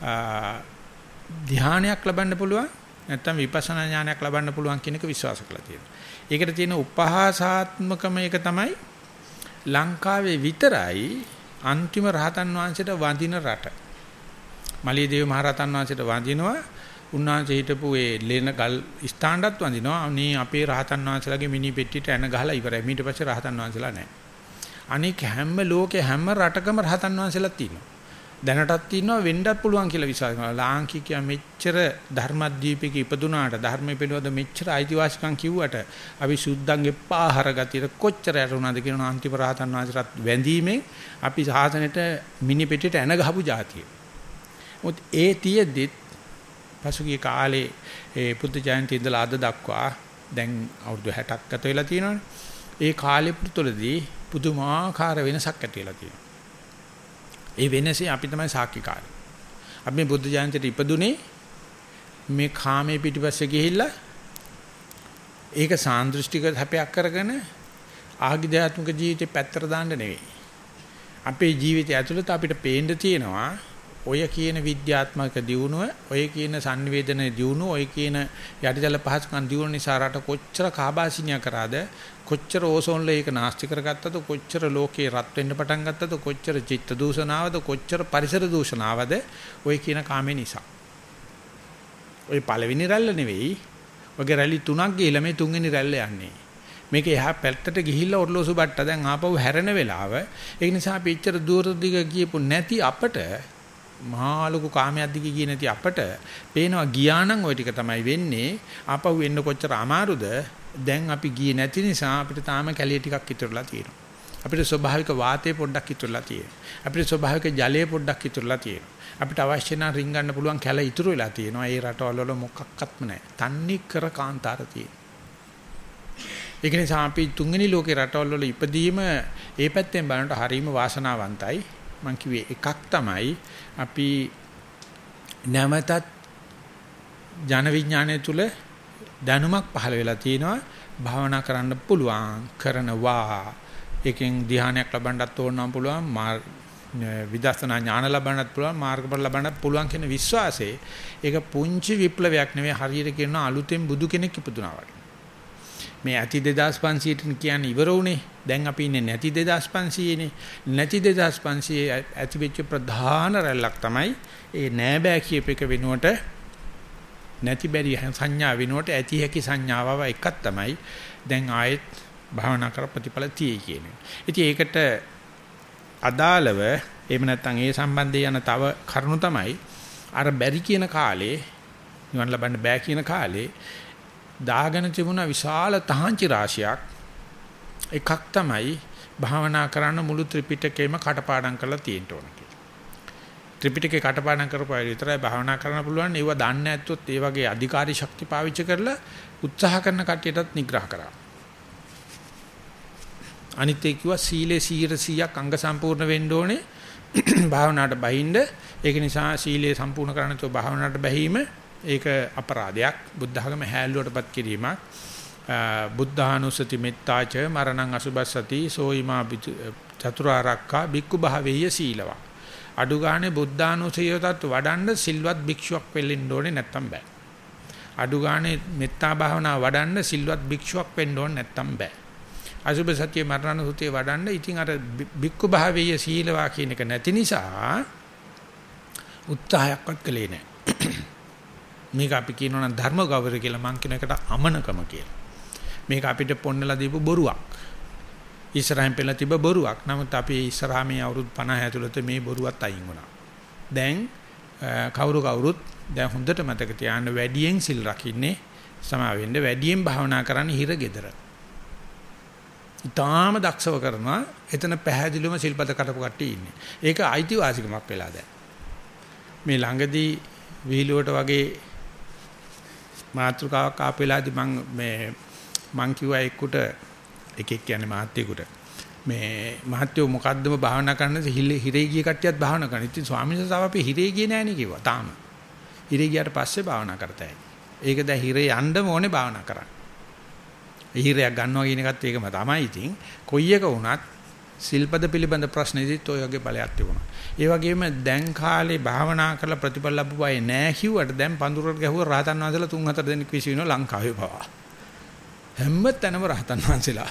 ධානයක් ලබන්න පුළුවන් නැත්නම් විපස්සනා ඥානයක් ලබන්න පුළුවන් කියන එක විශ්වාස කරලා තියෙනවා. ඒකට තියෙන උපහාසාත්මකම එක තමයි ලංකාවේ විතරයි අන්තිම රහතන් වහන්සේට වඳින රට. මලියදේව මහ රහතන් වහන්සේට වඳිනවා උන්වහන්සේ හිටපු ඒ ලේන ගල් ස්ථාණ්ඩත් වඳිනවා. අනේ අපේ රහතන් වහන්සේලාගේ මිනි පෙට්ටියට එන ගහලා ඉවරයි. ඊට පස්සේ රහතන් වහන්සේලා නැහැ. අනික හැම ලෝකේ හැම රටකම රහතන් වහන්සේලා තියෙනවා. දැනටත් ඉන්නවා වෙන්නත් පුළුවන් කියලා විශ්වාස කරනවා. ලාංකිකයා මෙච්චර ධර්මද්වීපික ඉපදුනාට ධර්මයේ පිළිවෙද මෙච්චර අයිතිවාසිකම් කිව්වට අපි සුද්ධංගේ පාහර ගතියට කොච්චර ඇරුණාද කියන අන්තිම රහතන් වහන්සේට වැඳීමෙන් අපි සාසනෙට මිනි පෙට්ටියට එන ගහපු જાතිය. මොකද ඒ තියේදිත් පසුගිය කාලේ ඒ බුද්ධ ජයන්ති ඉඳලා අද දක්වා දැන් අවුරුදු 60ක් ගත වෙලා තියෙනවානේ. ඒ කාලෙ පුතුලදී පුදුමාකාර වෙනසක් ඇති වෙලා තියෙනවා. ඒ වෙනසේ අපි තමයි සාක්ෂිකාරය. අපි මේ බුද්ධ ජයන්තිට ඉපදුනේ මේ කාමයේ පිටිපස්සේ ගිහිල්ලා ඒක සාන්දෘෂ්ටික හැපයක් කරගෙන ආගිදාත්මක ජීවිතේ පැත්තට දාන්න නෙවෙයි. අපේ ජීවිතය ඇතුළත අපිට පේන්න තියෙනවා ඔය කියන විද්‍යාත්මක දියුණුව, ඔය කියන sannivedana දියුණුව, ඔය කියන යටිදල පහසුකම් දියුණුව නිසා රට කොච්චර කාබාසිනිය කරාද, කොච්චර ඕසෝන් ලේක නාස්ති කරගත්තද, කොච්චර ලෝකේ රත් වෙන්න පටන් ගත්තද, කොච්චර චිත්ත දූෂණාවද, කොච්චර පරිසර දූෂණාවද ඔය කියන කාමේ නිසා. ඔය පළවෙනි රැල්ල නෙවෙයි. ඔගේ රැලි තුනක් ගිහලා මේ තුන්වෙනි රැල්ල යන්නේ. මේක එහා පැත්තට ගිහිල්ලා ඔරලෝසු බට්ට දැන් ආපහු හැරෙන වෙලාව ඒ නිසා අපි එච්චර දුර දිග ගියපු නැති අපට මහා ලොකු කාමයක් දිගේ ගියේ නැති අපට පේනවා ගියා නම් ওই ටික තමයි වෙන්නේ. ආපහු එන්න කොච්චර අමාරුද? දැන් අපි ගියේ නැති නිසා අපිට තාම කැලිය ටිකක් ඉතුරුලා තියෙනවා. අපිට ස්වභාවික වාතය පොඩ්ඩක් ඉතුරුලා තියෙනවා. අපිට ස්වභාවික ජලය පොඩ්ඩක් ඉතුරුලා තියෙනවා. අපිට අවශ්‍ය නම් රින් ගන්න පුළුවන් කැල ඉතුරු වෙලා තියෙනවා. ඒ රටවල වල මොකක්වත්ම නැහැ. තන්නේ කර කාන්තාර තියෙනවා. ඒක නිසා අපි තුන්වෙනි ලෝකේ රටවල් වල ඉපදීම ඒ පැත්තෙන් බලනකොට හරීම වාසනාවන්තයි. මම කිව්වේ එකක් තමයි අපි නැවතත් ජන විඥානය තුල දැනුමක් පහළ වෙලා තියෙනවා භාවනා කරන්න පුළුවන් කරනවා. එකෙන් ධ්‍යානයක් ලබන්නත් ඕනනම් පුළුවන් විදර්ශනා ඥාන ලබන්නත් පුළුවන් මාර්ගඵල ලබන්නත් පුළුවන් කියන විශ්වාසය. ඒක පුංචි විප්ලවයක් නෙවෙයි හරියට කියනවා අලුතෙන් බුදු කෙනෙක් ඉපදුනා වගේ. මේ ඇති 2500ට කියන්නේ ඉවර උනේ. දැන් අපි ඉන්නේ නැති 2500 නේ. නැති 2500 ඇති වෙච්ච ප්‍රධාන රැල්ලක් තමයි ඒ නෑ බෑ කියප එක වෙනුවට නැති බැරි සංඥා වෙනුවට ඇති හැකි සංඥාව එකක් තමයි දැන් ආයෙත් භාවනා කර ප්‍රතිඵල තියෙයි කියන්නේ. ඉතින් ඒකට අදාළව එහෙම නැත්නම් ඒ සම්බන්ධයෙන් යන තව කරුණු තමයි අර බැරි කියන කාලේ නිවන් ලබන්න බෑ කියන කාලේ දාගෙන තිබුණ විශාල තහංචි රාශියක් එකක් තමයි භාවනා කරන්න මුළු ත්‍රිපිටකයම කටපාඩම් කරලා තියෙන්න ඕන කියලා. ත්‍රිපිටකේ කටපාඩම් කරපුවා විතරයි භාවනා කරන්න පුළුවන්. ඒව දන්නේ නැත්නම් ඒ වගේ අධිකාරී ශක්ති පාවිච්චි කරලා උත්සාහ කරන කට්ටියටත් නිග්‍රහ කරා. අනිත් ඒ කිව්වා සීලේ 100ක් අංග සම්පූර්ණ වෙන්න ඕනේ. [CLEARS THROAT] භාවනාවට බහින්න. ඒක නිසා සීලේ සම්පූර්ණ කරන්න තෝ භාවනාවට බැහිම ඒක අපරාධයක්. බුද්ධ ධර්ම හැල්ලුවටපත් කිරීමක්. බුද්ධානුස්සති මෙත්තාච මරණං අසුබස්සති සෝයිමා චතුරාර්යක්ඛා බික්කු භාවේය සීලවා. අඩු ගානේ බුද්ධානුසයයටත් වඩන්න සිල්වත් භික්ෂුවක් වෙන්න ඕනේ නැත්තම් බෑ. අඩු ගානේ මෙත්තා භාවනා වඩන්න සිල්වත් භික්ෂුවක් වෙන්න ඕනේ නැත්තම් බෑ. අසුබ සත්‍ය මරණානුසතිය වඩන්න ඉතින් අර බික්කු භාවේය සීලවා කියන එක නැති නිසා උත්සාහයක්වත් කළේ නැහැ මේක අපි කියනවා නම් ධර්ම ගෞරවය කියලා මං කියන එකට අමනකම කියලා. මේක අපිට පොන්නලා දීපු බොරුවක්. ඉස්සරහින් පෙළ තිබ්බ බොරුවක්. නමුත් අපි ඉස්සරහා මේ අවුරුදු 50 ඇතුළත මේ බොරුවත් අයින් වුණා. දැන් කවුරු කවුරුත් දැන් හොඳට මතක තියාගන්න වැඩියෙන් සිල් රකින්නේ සමා වෙන්න වැඩියෙන් භාවනා කරන්න හිර gedara. ඊටාම දක්ෂව කරනවා. එතන පැහැදිලිවම සිල්පද කටපු කට්ටිය ඉන්නේ. ඒක අයිතිවාසිකමක් වෙලා දැන්. මේ ළඟදී විහිළුවට වගේ මාත්‍රකාවක් ආපු වෙලාවේදී මම මේ මං කිව්වා එක්කුට එකෙක් කියන්නේ මහත්තයෙකුට මේ මහත්තයෝ මොකද්දම භාවනා කරන්නද හිරේ ගිය කට්ටියත් භාවනා කරන. ඉතින් ස්වාමීන් වහන්සේ අපි හිරේ ගියේ නෑනේ කිව්වා තාම. හිරේ ගියාට පස්සේ භාවනා කරතයි. ඒක දැන් හිරේ යන්න ඕනේ භාවනා කරන්න. හිරයක් ගන්නවා කියන එකත් ඒකම තමයි ඉතින්. කොයි එක වුණත් සිල්පද පිළිබඳ ප්‍රශ්නේදීත් ඔය වගේ බලයක් තිබුණා. ඒ වගේම දැන් කාලේ භාවනා කරලා ප්‍රතිඵල ලැබුවායේ නෑ කිව්වට දැන් පඳුරට ගැහුව රහතන් වහන්සේලා තුන් හතර දෙනෙක් විසි වෙනවා ලංකාවේ පවා. හැම තැනම රහතන් වහන්සේලා.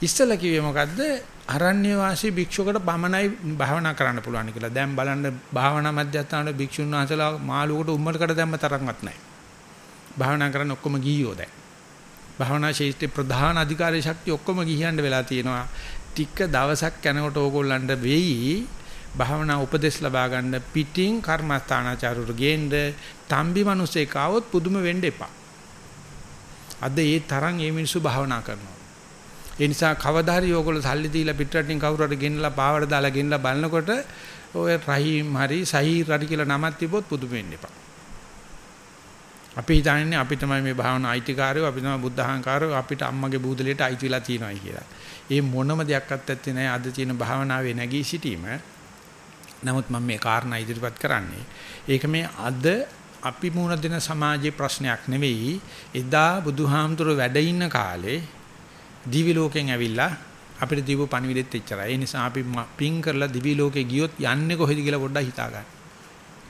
ඉස්සලා කිව්වේ මොකද්ද? අරණ්‍ය වාසී භික්ෂුවකට පමණයි භාවනා කරන්න පුළුවන් කියලා. දැන් බලන්න භාවනා මධ්‍යස්ථානවල භික්ෂුන් වහන්සේලා මාළුවකට උම්මලකට දැම්ම තරම්වත් නැහැ. භාවනා කරන්න ඔක්කොම ගියෝ දැන්. භාවනා ශේෂ්ත්‍රේ ප්‍රධාන අධිකාරී ශක්තිය ඔක්කොම ගිහියන්ට වෙලා තියෙනවා. ටික දවසක් යනකොට ඕගොල්ලන්ට වෙයි භාවනා උපදෙස් ලබා ගන්න පිටින් කර්මස්ථානාචාරුරු ගේන්න තම්බි මිනිස්සෙක් ආවොත් පුදුම වෙන්න එපා. අද ඒ තරම් මේ මිනිස්සු භාවනා කරනවා. ඒ නිසා කවදා හරි ඕගොල්ලෝ සල්ලි දීලා පිටරටින් කවුරු හරි ගෙන්නලා පාවඩ දාලා ගෙන්නලා බලනකොට ඔය රහීම් හරි සහීර් හරි කියලා නමක් තිබොත් පුදුම වෙන්න එපා. අපි හිතන්නේ අපි තමයි මේ භාවනා අයිතිකාරයෝ අපි තමයි බුද්ධහංකාරයෝ අපිට අම්මගේ බූදලයට අයිති වෙලා තියෙනවායි කියලා. ඒ මොනම දෙයක්වත් ඇත්තේ නැහැ අද තියෙන භාවනාවේ නැගී සිටීම. නමුත් මම මේ කාරණා ඉදිරිපත් කරන්නේ ඒක මේ අද අපි මුණ දෙන සමාජයේ ප්‍රශ්නයක් නෙවෙයි. එදා බුදුහාමුදුරුවෝ වැඩ ඉන්න කාලේ දිවි ලෝකෙන් ඇවිල්ලා අපිට දීපු පණිවිඩෙත් එච්චරයි. ඒ නිසා අපි පින් කරලා දිවි ලෝකේ ගියොත් යන්නේ කොහෙද කියලා පොඩ්ඩක් හිතා ගන්න.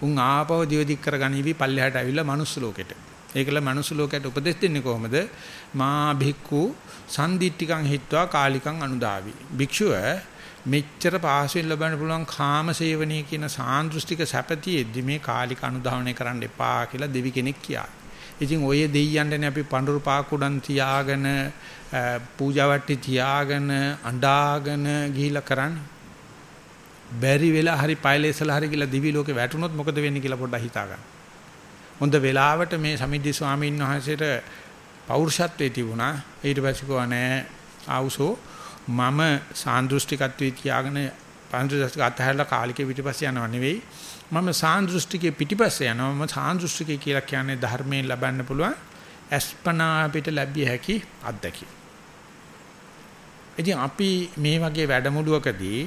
උන් ආපව දිවදික් කරගනිවි පල්ලෙහාට ඇවිල්ලා මනුස්ස ලෝකෙට. ඒකල මනුස්ස ලෝකයට උපදෙස් දෙන්නේ කොහොමද? මා භික්ඛු සම්දිට්ඨිකං හිත්වා කාලිකං අනුදාවි. භික්ෂුව මෙච්චර පාසෙන් ලබන්න පුළුවන් කාම සේවනයේ කියන සාන්දෘෂ්ටික සැපතියෙද්දි මේ කාලික අනුධාවනය කරන්න එපා කියලා දෙවි කෙනෙක් කියා. ඉතින් ඔය දෙයියන්ටනේ අපි පඳුරු පාකුඩන් තියාගෙන පූජාවට්ටි තියාගෙන අඬාගෙන ගිහිලා කරන්නේ. බැරි වෙලා හරි පයිලේසලා හරි කියලා දිවි ලෝකේ වැටුනොත් මොකද වෙන්නේ කියලා පොඩ්ඩක් හිතා ගන්න. හොඳ වෙලාවට මේ සමිද්දි ස්වාමීන් වහන්සේට පෞරුෂත්වයේ තිබුණා. ඊට පස්සේ කෝ නෑ ආවුසෝ මම සාන්දෘෂ්ටිකත්වයේ තියාගෙන පාන්දෘෂ්ටික අතහැරලා කාලිකේ පිටිපස්සේ යනව නෙවෙයි. මම සාන්දෘෂ්ටිකේ පිටිපස්සේ යනවා. මම සාන්දෘෂ්ටිකේ කියලා කියන්නේ ධර්මයෙන් ලබන්න පුළුවන් අස්පනා අපිට ලැබිය හැකි අත්දැකීම. ඉතින් අපි මේ වගේ වැඩමුළුවකදී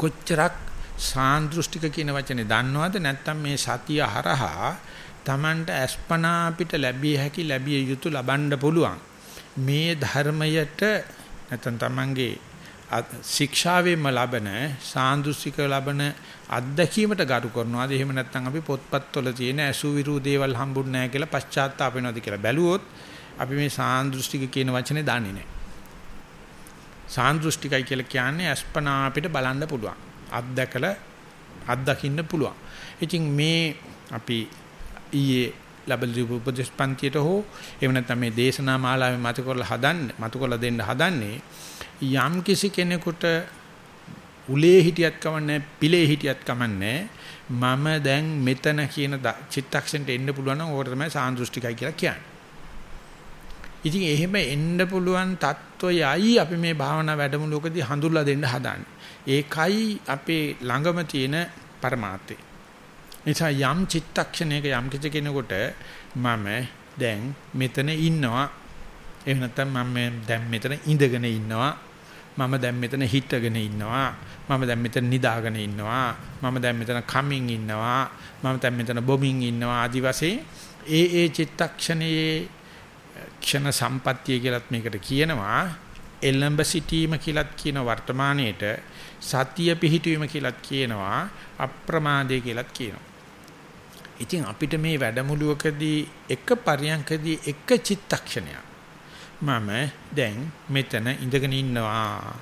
කොච්චරක් සාන්දෘෂ්ටික කියන වචනේ දන්නවද? නැත්නම් මේ සතිය හරහා Tamanට අස්පනා අපිට ලැබිය හැකි ලැබිය යුතු ලබන්න පුළුවන්. මේ ධර්මයට නැත්නම් Tamanගේ ශික්ෂාවෙන්ම ලබන සාන්දෘෂ්ටික ලබන අත්දැකීමට ගරු කරනවාද? එහෙම නැත්නම් අපි පොත්පත්වල තියෙන ඇසු විරු දේවල් හම්බුන්නේ නැහැ කියලා පශ්චාත්තාප වෙනවද කියලා බැලුවොත් අපි මේ සාන්දෘෂ්ටික කියන වචනේ දන්නේ නැහැ. සාන්දෘෂ්ටිකයි කියලා කියන්නේ අස්පනා අපිට බලන්න පුළුවන්. අත්දැකලා අත්දකින්න පුළුවන්. ඉතින් මේ අපි ඊයේ ලැබෙලි උපදේශ පන්තියට හෝ එහෙම නැත්නම් මේ දේශනා මාලාවේ මතු කරලා හදන්නේ මතු කරලා දෙන්න හදන්නේ යම් කිසි කෙනෙකුට උලේ හිටියත් කමන්නේ පිලේ හිටියත් කමන්නේ මම දැන් මෙතන කියන චිත්තක්ෂණයට එන්න පුළුවන් නම් ඕකට තමයි සාන්දෘෂ්ටිකයි කියලා කියන්නේ. ඉතින් එහෙම එන්න පුළුවන් தত্ত্বයයි අපි මේ භාවනා වැඩමුළුවකදී හඳුල්ලා දෙන්න හදන්නේ. ඒකයි අපේ ළඟම තියෙන પરමාර්ථය. නිසා යම් චිත්තක්ෂණයක යම් කිසි කෙනෙකුට මම දැන් මෙතන ඉන්නවා. එහෙම නැත්නම් මම දැන් මෙතන ඉඳගෙන ඉන්නවා. මම දැන් මෙතන හිටගෙන ඉන්නවා. මම දැන් මෙතන නිදාගෙන ඉන්නවා. මම දැන් මෙතන කමින් ඉන්නවා. මම දැන් මෙතන බොමින් ඉන්නවා ආදි වශයෙන් ඒ ඒ චිත්තක්ෂණයේ ක්ෂණ සම්පත්තිය කියලත් මේකට කියනවා එළඹ සිටීම කියලත් කියන වර්තමානයේට සතිය පිහිටවීම කියලත් කියනවා අප්‍රමාදය කියලත් කියනවා ඉතින් අපිට මේ වැඩමුළුවකදී එක පරියන්කදී එක චිත්තක්ෂණයක් මම දැන් මෙතන ඉඳගෙන ඉන්නවා.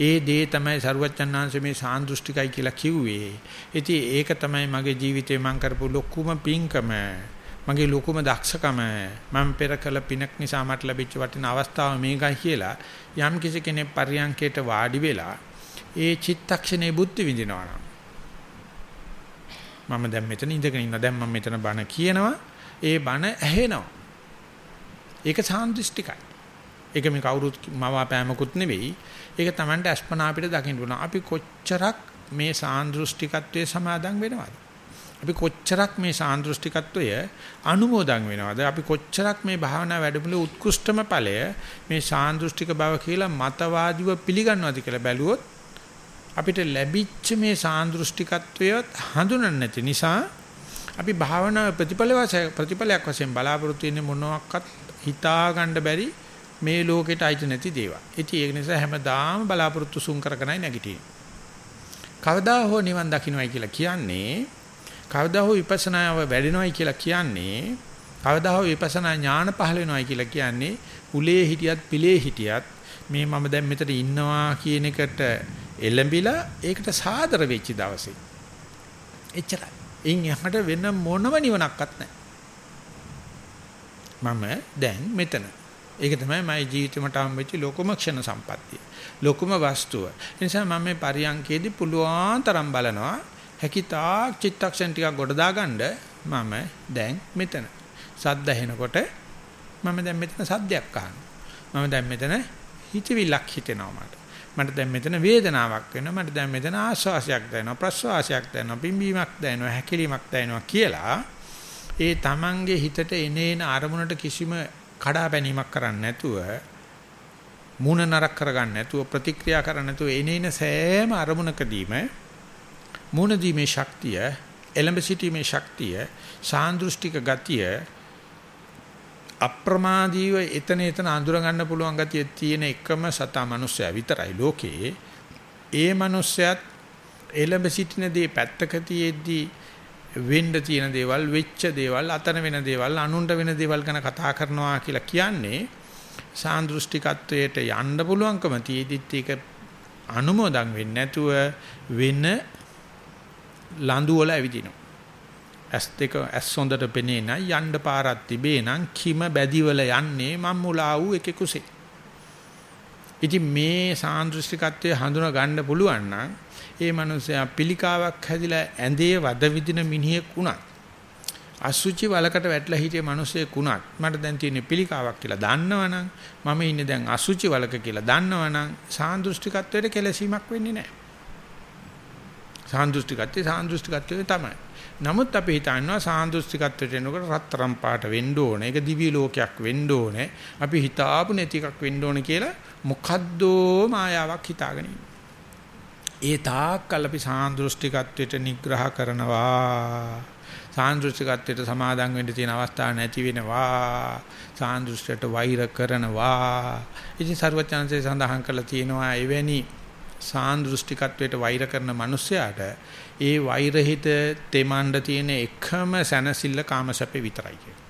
ඒ දේ තමයි සරුවච්චන්හන්සේ මේ සාන්දෘෂ්ටිකයි කියලා කිව්වේ. ඉතින් ඒක තමයි මගේ ජීවිතේ මම කරපු ලොකුම පිංකම. මගේ ලොකුම දක්ෂකම මම පෙර කළ පිනක් නිසා මට ලැබිච්ච වටින අවස්ථාව මේකයි කියලා යම් කිසි කෙනෙක් පරියන්කයට වාඩි වෙලා ඒ චිත්තක්ෂණේ බුද්ධ විඳිනවා නම් මම දැන් මෙතන ඉඳගෙන ඉන්නවා දැන් මම මෙතන බණ කියනවා ඒ බණ ඇහෙනවා ඒක සාන්දෘෂ්ටිකයි. ඒක මේ කවුරුත් මවාපෑමකුත් නෙවෙයි. ඒක Tamanට අස්පනා අපිට දකින්න පුළුවන්. අපි කොච්චරක් මේ සාන්දෘෂ්ටිකත්වයේ සමාදන් වෙනවද? අපි කොච්චරක් මේ සාන්දෘෂ්ටිකත්වය අනුමෝදන් වෙනවද? අපි කොච්චරක් මේ භාවනා වැඩමුළුවේ උත්කෘෂ්ඨම ඵලය මේ සාන්දෘෂ්ටික බව කියලා මතවාදීව පිළිගන්නවද කියලා බැලුවොත් අපිට ලැබිච්ච මේ සාන්දෘෂ්ටිකත්වය හඳුනන්නේ නැති නිසා අපි භාවනා ප්‍රතිඵල ප්‍රතිඵලයක් වශයෙන් බලාපොරොත්තු වෙන්නේ මොනවාක්වත් හිතා ගන්න බැරි මේ ලෝකෙට අයිති නැති දේවල්. ඉතින් ඒක නිසා හැමදාම බලාපොරොත්තු සුන් කරගෙනයි නැගිටින්නේ. කවදා හෝ නිවන් දකින්නයි කියලා කියන්නේ කවදා හෝ විපස්සනාව වැඩෙනවයි කියලා කියන්නේ කවදා හෝ විපස්සනා ඥාන පහළ වෙනවයි කියලා කියන්නේ උලේ හිටියත් පිලේ හිටියත් මේ මම දැන් මෙතන ඉන්නවා කියන එකට එළඹිලා ඒකට සාදර වෙච්ච දවසේ. එච්චරයි. ඉන් එහාට වෙන මොනම නිවනක්වත් නැහැ. මම දැන් මෙතන. ඒක තමයි මගේ ජීවිතේට හම්බෙච්ච ලොකුම ක්ෂණ සම්පත්තිය. ලොකුම වස්තුව. ඒ නිසා මම මේ පරියන්කේදී පුළුවන් තරම් බලනවා හැකිතා චිත්තක්ෂණ ටිකක් ගොඩ දාගන්න මම දැන් මෙතන. සද්ද ඇහෙනකොට මම දැන් මෙතන සද්දයක් අහනවා. මම දැන් මෙතන හිතවිල්ලක් හිතෙනවා මට. මට දැන් මෙතන වේදනාවක් වෙනවා. මට දැන් මෙතන ආශ්වාසයක් දැනෙනවා. ප්‍රශ්වාසයක් දැනෙනවා. පිම්බීමක් දැනෙනවා. හැකිලීමක් දැනෙනවා කියලා ඒ තමන්ගේ හිතට එනේන අරමුණට කිසිම කඩාපැනීමක් කරන්නේ නැතුව මූණ නරක කරගන්න නැතුව ප්‍රතික්‍රියා කරන්න නැතුව එනේන සෑම අරමුණකදීම මූණ දීමේ ශක්තිය එලඹ සිටීමේ ශක්තිය සාන්දෘෂ්ටික ගතිය අප්‍රමාදීව එතන එතන අඳුර ගන්න පුළුවන් ගතිය තියෙන එකම සතා මනුස්සයා විතරයි ලෝකේ. ඒ මනුස්සයත් එලඹ සිටින දේ පැත්තක තියේදී වෙන්න තියෙන දේවල් වෙච්ච දේවල් අතන වෙන දේවල් අනුන්ට වෙන දේවල් ගැන කතා කරනවා කියලා කියන්නේ සාන්දෘෂ්ටිකත්වයට යන්න පුළුවන්කම තියේදිත් ඒක අනුමෝදන් වෙන්නේ නැතුව වෙන ලඳු වල ඇවිදිනවා. ඇස් දෙක ඇස් හොඳට පෙනේ නම් යන්න පාරක් තිබේ නම් කිම බැදිවල යන්නේ මම් මුලා වූ එකෙකුසේ. ඉතින් මේ සාන්දෘෂ්ටිකත්වයේ හඳුනා ගන්න පුළුවන් නම් ඒ මනුස්සයා පිළිකාවක් හැදිලා ඇඳේ වද විදින මිනිහෙක් වුණත් අසුචි වලකට වැටලා හිටිය මිනිසෙක් වුණත් මට දැන් තියෙන පිළිකාවක් කියලා දන්නවනම් මම ඉන්නේ දැන් අසුචි වලක කියලා දන්නවනම් සාන්දෘෂ්ටිකත්වයට කෙලසීමක් වෙන්නේ නැහැ. සාන්දෘෂ්ටිකත්වයේ සාන්දෘෂ්ටිකත්වයේ තමයි. නමුත් අපි හිතනවා සාන්දෘෂ්ටිකත්වයට එනකොට රත්තරම් පාට වෙන්න ඕනේ. ඒක දිවි ලෝකයක් වෙන්න ඕනේ. අපි හිතාපු නැති එකක් වෙන්න ඕනේ කියලා මොකද්දෝ මායාවක් හිතාගෙන ඒ තාක්කල් අපි සාන්දෘෂ්ටිකත්වයට නිග්‍රහ කරනවා. සාන්දෘෂ්ටිකත්වයට සමාදන් වෙන්න තියෙන අවස්ථා නැති වෙනවා. සාන්දෘෂ්ටයට වෛර කරනවා. ඉතින් ਸਰවඥාන්සේ සඳහන් කරලා තියෙනවා එවැනි සාන්දෘෂ්ටිකත්වයට වෛර කරන මිනිසයාට ඒ වෛරහිත තෙමණ්ඩ තියෙන එකම සැනසෙල්ල කාමසපේ විතරයි කියන්නේ.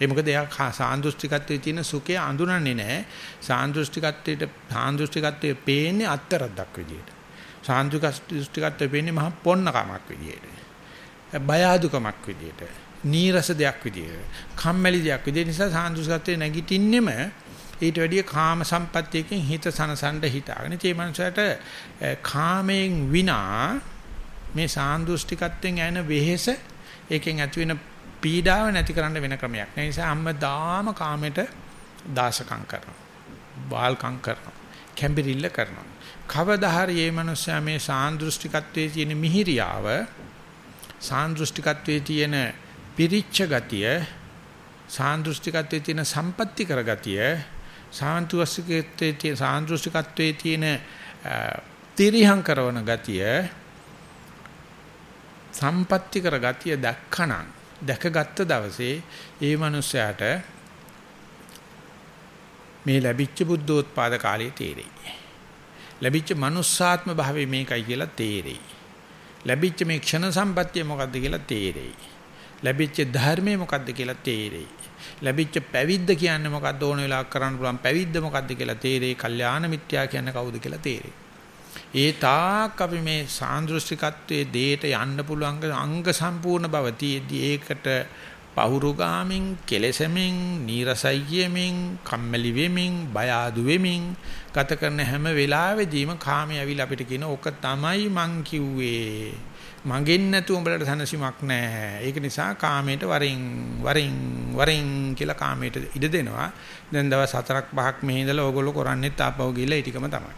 ඒ මොකද එයා සාන්දෘෂ්ටිකත්වයේ තියෙන සුඛය අඳුනන්නේ නැහැ. සාන්දෘෂ්ටිකත්වයට සාන්දෘෂ්ටිකත්වයේ පේන්නේ අත්තරද්දක් විදියට. සාන්දෘෂ්ටිකත්වයේ පේන්නේ මහ පොන්නකමක් විදියට. බය අදුකමක් විදියට. නීරස දෙයක් විදියට. කම්මැලි දෙයක් විදියට නිසා සාන්දෘෂ්ටිකත්වයේ නැගිටින්නෙම ඊට වැඩිය කාම සම්පත්තියකින් හිත සනසන්න හිතාගෙන ඒ මනුස්සයට කාමයෙන් විනා මේ සාන්දෘෂ්ටිකත්වයෙන් ඇන වෙහෙස ඒකෙන් ඇති වෙන පීඩාව නැති කරන්න වෙන ක්‍රමයක්. ඒ නිසා අම්මදාම කාමයට දාශකම් කරනවා. බාල්කම් කරනවා. කැම්බිරිල්ල කරනවා. කවදා හරි මේ මනුස්සයා මේ සාන්දෘෂ්ටිකත්වයේ තියෙන මිහිරියාව සාන්දෘෂ්ටිකත්වයේ තියෙන පිරිච්ච ගතිය සාන්දෘෂ්ටිකත්වයේ තියෙන සම්පatti කරගතිය සාන්තුස්තිකත්වයේ තියෙන සාන්දෘෂ්ටිකත්වයේ තියෙන තිරිහං කරන ගතිය සම්පatti කර ගතිය දැක්කනම් දැකගත්ත දවසේ ඒ මනුස්සයාට මේ ලැබිච්ච බුද්ධෝත්පාද කාලයේ තේරෙයි. ලැබිච්ච manussාත්ම භාවය මේකයි කියලා තේරෙයි. ලැබිච්ච මේ ක්ෂණ සම්පත්තිය මොකද්ද කියලා තේරෙයි. ලැබිච්ච ධර්මය මොකද්ද කියලා තේරෙයි. ලැබිච්ච පැවිද්ද කියන්නේ මොකද්ද ඕන වෙලාවක කරන්න පුළුවන් පැවිද්ද මොකද්ද කියලා තේරෙයි. කල්යාණ මිත්‍යා කියන්නේ කවුද කියලා තේරෙයි. ඒ තාක් අපි මේ සාන්දෘෂ්ටිකත්වයේ දේට යන්න පුළුවන් අංග සම්පූර්ණ බව තියේදී ඒකට පහුරුගාමින් කෙලෙසමින් නීරසයි කියමින් කම්මැලි වෙමින් බය ආදු වෙමින් ගත කරන හැම වෙලාවෙදීම කාමයේ ඇවිල්ලා අපිට කියන ඕක තමයි මං කිව්වේ මගෙන් නැතුව උඹලට සනසීමක් නැහැ. ඒක නිසා කාමයට වරින් වරින් වරින් කියලා කාමයට ඉඩ දෙනවා. දැන් දවස් 4ක් 5ක් මෙහි ඉඳලා ඕගොල්ලෝ කරන්නේ තාපව ගිහලා ඒ ටිකම තමයි.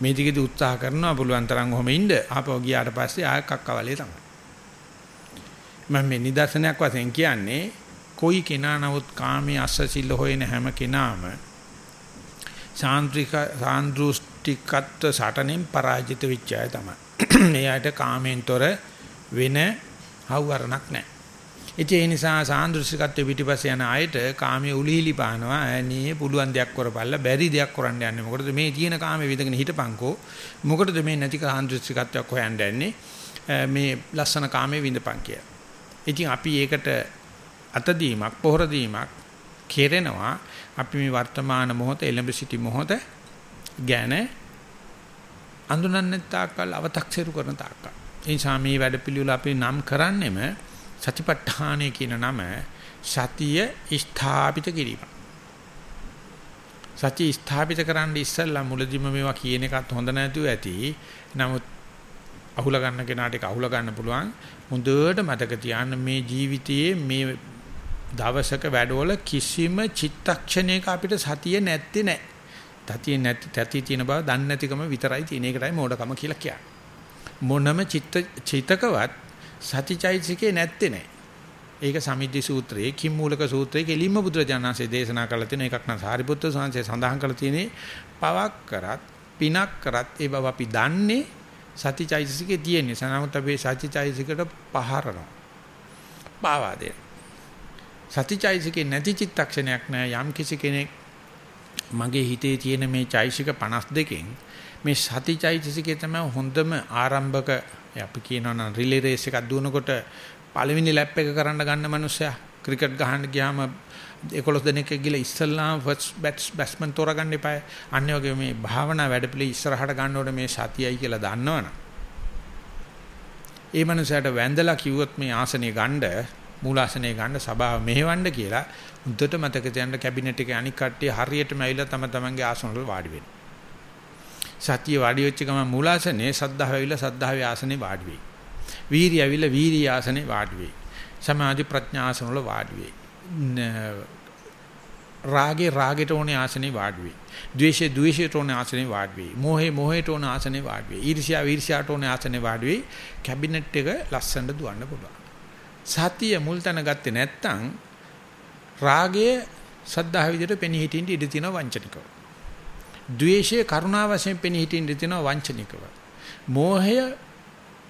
මේ ටිකදී උත්සාහ කරනවා පුළුවන් තරම් ඔහම ඉන්න. ආපහු ගියාට පස්සේ ආයෙ කක්කවලේ තමයි. මම මේ නිදර්ශනයක් වශයෙන් කියන්නේ කොයි කෙනා නමුත් කාමයේ අස්සසිල්ල හොයන හැම කෙනාම සාන්ත්‍රික සාන්දෘෂ්ටිකත්ව සටනෙන් පරාජිත වෙච්ච අය තමයි. [CLEARS THROAT] එයාට කාමෙන්තර වෙන හවුවරණක් නැහැ. ඉතින් ඒ නිසා සාන්දෘෂ්ටිකත්වයේ පිටිපස්ස යන අයට කාමයේ උලිහිලි පානවා. ඈනේ පුළුවන් දෙයක් කරපල්ලා. බැරි දෙයක් කරන්න යන්නේ මොකටද? මේ තියෙන කාමයේ විදගෙන හිටපන්කෝ මොකටද මේ නැති සාන්දෘෂ්ටිකත්වයක් හොයන්න යන්නේ? මේ ලස්සන කාමයේ විඳපන් කියලා. ඉතින් අපි ඒකට අතදීමක් පොහොර දීමක් කෙරෙනවා. අපි මේ වර්තමාන මොහොත එළඹ සිටි මොහොත ගැන අඳුනන්නේ තාක්කල් අව탁සිරු කරන තාක්කල්. ඒ නිසා මේ වැඩපිළිවෙල අපි නම් කරන්නෙම සතිපට්ඨානය කියන නම සතිය ස්ථාපිත කිරීම. සතිය ස්ථාපිත කරන්න ඉස්සෙල්ලා මුලදිම මේවා කියන එකත් හොඳ නැතුව ඇති. නමුත් අහුල ගන්න කෙනාට ඒක අහුල ගන්න පුළුවන්. හොඳට මතක තියාගන්න මේ ජීවිතයේ මේ දවසක වැඩවල කිසිම චිත්තක්ෂණයක අපිට සතිය නැත්තේ නෑ. තතිය නැති තති තියෙන බව දන්නේ නැතිකම විතරයි තියෙන එකටයි මෝඩකම කියලා කියන්නේ. මොනම චිත්ත චිතකවත් සතිචෛතසිකේ නැත්තේ නෑ. ඒක සමිද්දි සූත්‍රයේ කිම්මූලක සූත්‍රයේ කෙලින්ම බුදුරජාණන්සේ දේශනා කරලා තියෙන එකක් නම් සාරිපුත්‍ර සාංශය සඳහන් කරලා තියෙන්නේ පවක් කරත් පිනක් කරත් ඒ බව අපි දන්නේ සතිචෛතසිකේ තියෙන්නේ. සනමුත් අපි සතිචෛතසිකට පහරනවා. පාවා දෙන. සතිචෛතසිකේ නැති චිත්තක්ෂණයක් නෑ යම් කිසි කෙනෙක් මගේ හිතේ තියෙන මේ චෛසික 52කින් මේ සතිචෛතසිකේ තමයි හොඳම ආරම්භක අපි කියනවා නම් රිලේ රේස් එකක් දුවනකොට පළවෙනි ලැප් එක කරන්න ගන්න මිනිස්සයා ක්‍රිකට් ගහන්න ගියාම 11 දෙනෙක් ගිහලා ඉස්සල්ලාම ෆස්ට් බැට්ස් බැට්ස්මන් තෝරගන්න එපා. අන්න වගේ මේ භාවනා වැඩපිළි ඉස්සරහට ගන්නකොට මේ සතියයි කියලා දන්නවනම් ඒ මනුස්සයාට වැඳලා කිව්වොත් මේ ආසනේ ගන්න මූලාසනේ ගන්න සභාව මෙහෙවන්න කියලා උද්දට මතක තියන්න කැබිනට් එකේ අනික් කට්ටිය හරියටම ඇවිල්ලා තම තමන්ගේ ආසන වල වාඩි වෙනවා. සතිය වාඩි වෙච්ච ගමන් මූලාසනේ සද්ධාව ඇවිල්ලා සද්ධාවේ ආසනේ වාඩි වෙයි. වීර්ය ඇවිල්ලා වීර්ය ආසනේ වාඩි වෙයි. සමාධි ප්‍රඥා ආසන වල වාඩි වෙයි. රාගේ රාගෙට ඕනේ ආසනේ වාඩි වෙයි. ද්වේෂේ ද්වේෂයට ඕනේ ආසනේ වාඩි වෙයි. මෝහේ මෝහයට ඕනේ ආසනේ වාඩි වෙයි. ඊර්ෂ්‍යාව ඊර්ෂ්‍යාවට ඕනේ ආසනේ වාඩි වෙයි. කැබිනට් එක ලස්සනට දුවන්න පුළුවන්. සතිය මුල් තැන ගත්තේ නැත්නම් රාගය සද්ධා විදිහට පෙනී හිටින්න ඉඩ තියෙන වංචනිකව. ද්වේෂය කරුණා වශයෙන් පෙනී හිටින්න ඉඩ තියෙන වංචනිකව. මෝහය